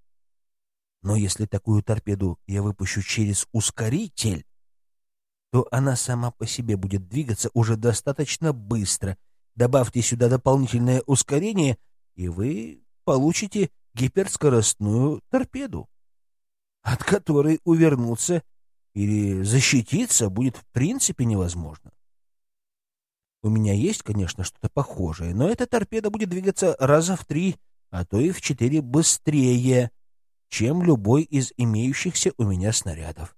Но если такую торпеду я выпущу через ускоритель, то она сама по себе будет двигаться уже достаточно быстро Добавьте сюда дополнительное ускорение, и вы получите гиперскоростную торпеду. от которой увернуться или защититься будет в принципе невозможно. У меня есть, конечно, что-то похожее, но эта торпеда будет двигаться раза в три, а то и в четыре быстрее, чем любой из имеющихся у меня снарядов.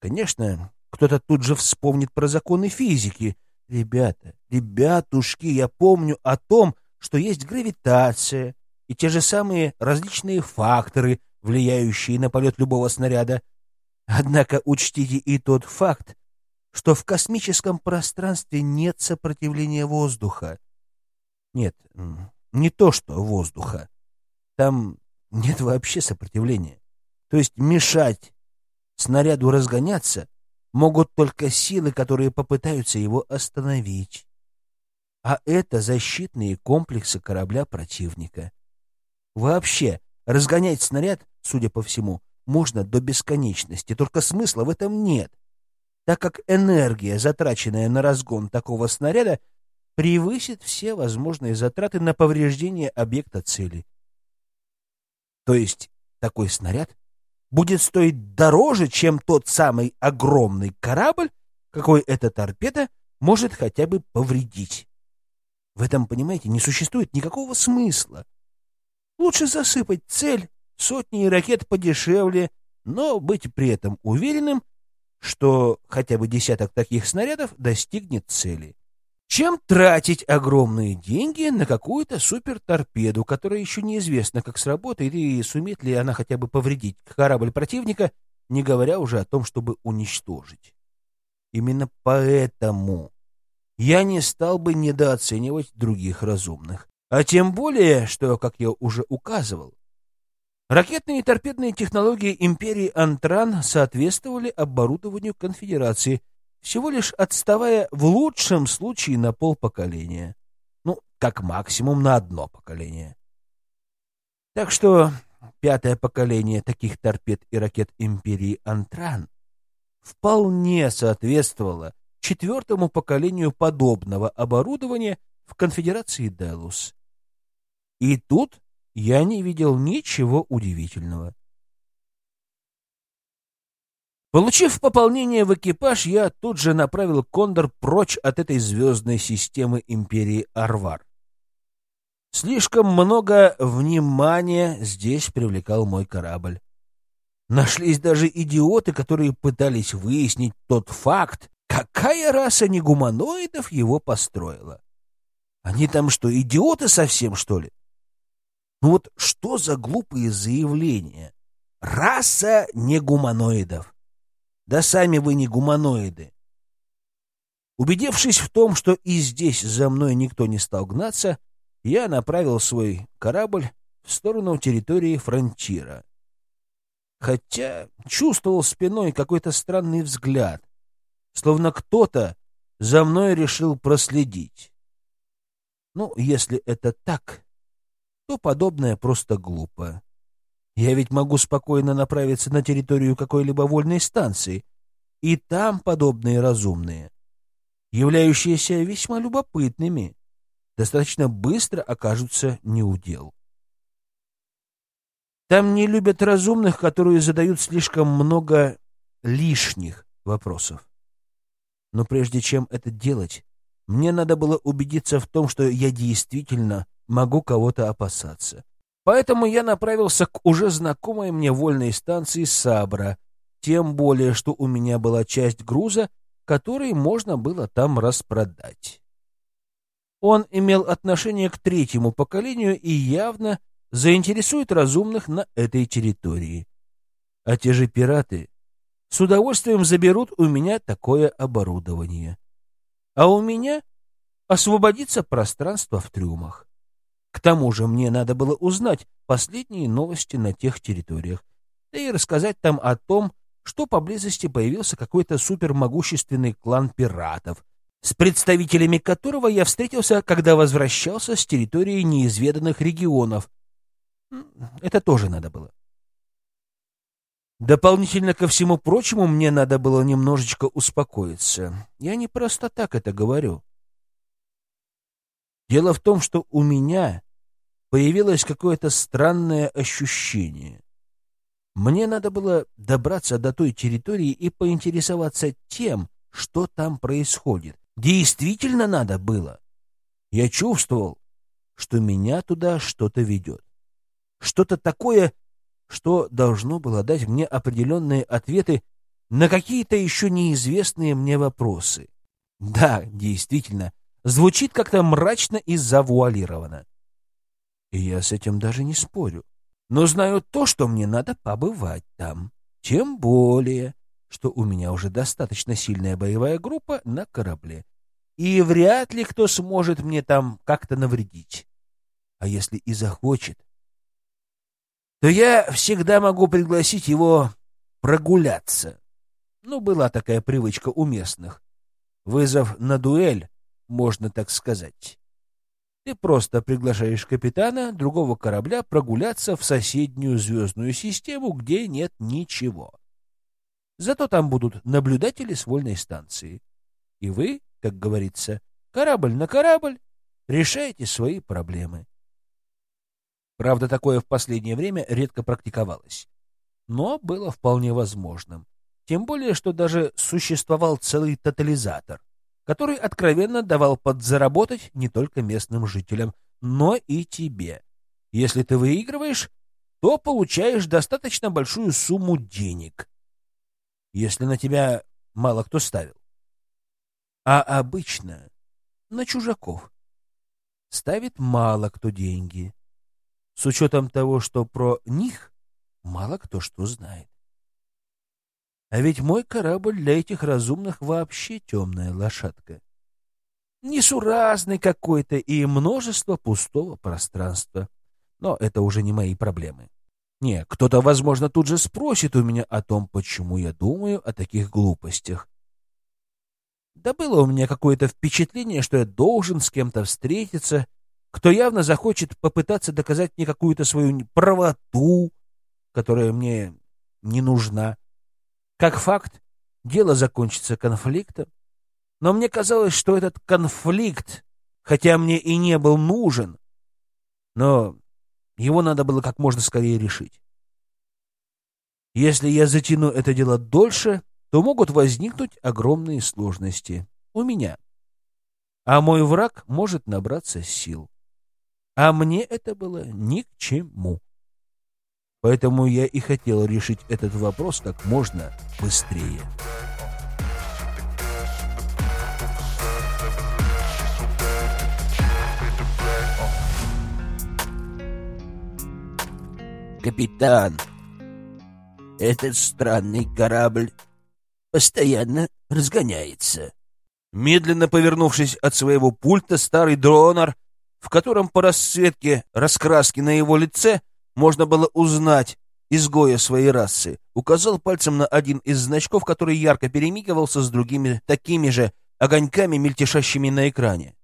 Конечно, кто-то тут же вспомнит про законы физики. Ребята, ребятушки, я помню о том, что есть гравитация и те же самые различные факторы, влияющие на полет любого снаряда. Однако учтите и тот факт, что в космическом пространстве нет сопротивления воздуха. Нет, не то что воздуха. Там нет вообще сопротивления. То есть мешать снаряду разгоняться могут только силы, которые попытаются его остановить. А это защитные комплексы корабля противника. Вообще, разгонять снаряд, судя по всему, можно до бесконечности, только смысла в этом нет так как энергия, затраченная на разгон такого снаряда, превысит все возможные затраты на повреждение объекта цели. То есть такой снаряд будет стоить дороже, чем тот самый огромный корабль, какой эта торпеда может хотя бы повредить. В этом, понимаете, не существует никакого смысла. Лучше засыпать цель сотней ракет подешевле, но быть при этом уверенным, что хотя бы десяток таких снарядов достигнет цели. Чем тратить огромные деньги на какую-то суперторпеду, которая еще неизвестно, как сработает и сумеет ли она хотя бы повредить корабль противника, не говоря уже о том, чтобы уничтожить. Именно поэтому я не стал бы недооценивать других разумных. А тем более, что, как я уже указывал, Ракетные и торпедные технологии империи Антран соответствовали оборудованию конфедерации, всего лишь отставая в лучшем случае на полпоколения. Ну, как максимум на одно поколение. Так что пятое поколение таких торпед и ракет империи Антран вполне соответствовало четвертому поколению подобного оборудования в конфедерации Делус. И тут я не видел ничего удивительного. Получив пополнение в экипаж, я тут же направил Кондор прочь от этой звездной системы империи Арвар. Слишком много внимания здесь привлекал мой корабль. Нашлись даже идиоты, которые пытались выяснить тот факт, какая раса негуманоидов его построила. Они там что, идиоты совсем, что ли? Ну вот что за глупые заявления? Раса не гуманоидов. Да сами вы не гуманоиды. Убедившись в том, что и здесь за мной никто не стал гнаться, я направил свой корабль в сторону территории фронтира. Хотя чувствовал спиной какой-то странный взгляд, словно кто-то за мной решил проследить. Ну, если это так, то подобное просто глупо. Я ведь могу спокойно направиться на территорию какой-либо вольной станции, и там подобные разумные, являющиеся весьма любопытными, достаточно быстро окажутся неудел. Там не любят разумных, которые задают слишком много лишних вопросов. Но прежде чем это делать, мне надо было убедиться в том, что я действительно могу кого-то опасаться. Поэтому я направился к уже знакомой мне вольной станции Сабра, тем более, что у меня была часть груза, который можно было там распродать. Он имел отношение к третьему поколению и явно заинтересует разумных на этой территории. А те же пираты с удовольствием заберут у меня такое оборудование. А у меня освободится пространство в трюмах. К тому же мне надо было узнать последние новости на тех территориях, да и рассказать там о том, что поблизости появился какой-то супермогущественный клан пиратов, с представителями которого я встретился, когда возвращался с территории неизведанных регионов. Это тоже надо было. Дополнительно ко всему прочему, мне надо было немножечко успокоиться. Я не просто так это говорю. Дело в том, что у меня появилось какое-то странное ощущение. Мне надо было добраться до той территории и поинтересоваться тем, что там происходит. Действительно надо было. Я чувствовал, что меня туда что-то ведет. Что-то такое, что должно было дать мне определенные ответы на какие-то еще неизвестные мне вопросы. Да, действительно, звучит как-то мрачно и завуалировано. И я с этим даже не спорю. Но знаю то, что мне надо побывать там. Тем более, что у меня уже достаточно сильная боевая группа на корабле. И вряд ли кто сможет мне там как-то навредить. А если и захочет, то я всегда могу пригласить его прогуляться. Ну, была такая привычка у местных. Вызов на дуэль, можно так сказать. Ты просто приглашаешь капитана другого корабля прогуляться в соседнюю звездную систему, где нет ничего. Зато там будут наблюдатели с вольной станции. И вы, как говорится, корабль на корабль, решаете свои проблемы. Правда, такое в последнее время редко практиковалось. Но было вполне возможным. Тем более, что даже существовал целый тотализатор, который откровенно давал подзаработать не только местным жителям, но и тебе. Если ты выигрываешь, то получаешь достаточно большую сумму денег, если на тебя мало кто ставил. А обычно на чужаков ставит мало кто деньги с учетом того, что про них мало кто что знает. А ведь мой корабль для этих разумных вообще темная лошадка. Несуразный какой-то и множество пустого пространства. Но это уже не мои проблемы. Не, кто-то, возможно, тут же спросит у меня о том, почему я думаю о таких глупостях. Да было у меня какое-то впечатление, что я должен с кем-то встретиться кто явно захочет попытаться доказать мне какую-то свою правоту, которая мне не нужна. Как факт, дело закончится конфликтом. Но мне казалось, что этот конфликт, хотя мне и не был нужен, но его надо было как можно скорее решить. Если я затяну это дело дольше, то могут возникнуть огромные сложности у меня. А мой враг может набраться сил. А мне это было ни к чему. Поэтому я и хотел решить этот вопрос как можно быстрее. Капитан, этот странный корабль постоянно разгоняется. Медленно повернувшись от своего пульта, старый дронер в котором по расцветке раскраски на его лице можно было узнать изгоя своей расы, указал пальцем на один из значков, который ярко перемигивался с другими такими же огоньками, мельтешащими на экране.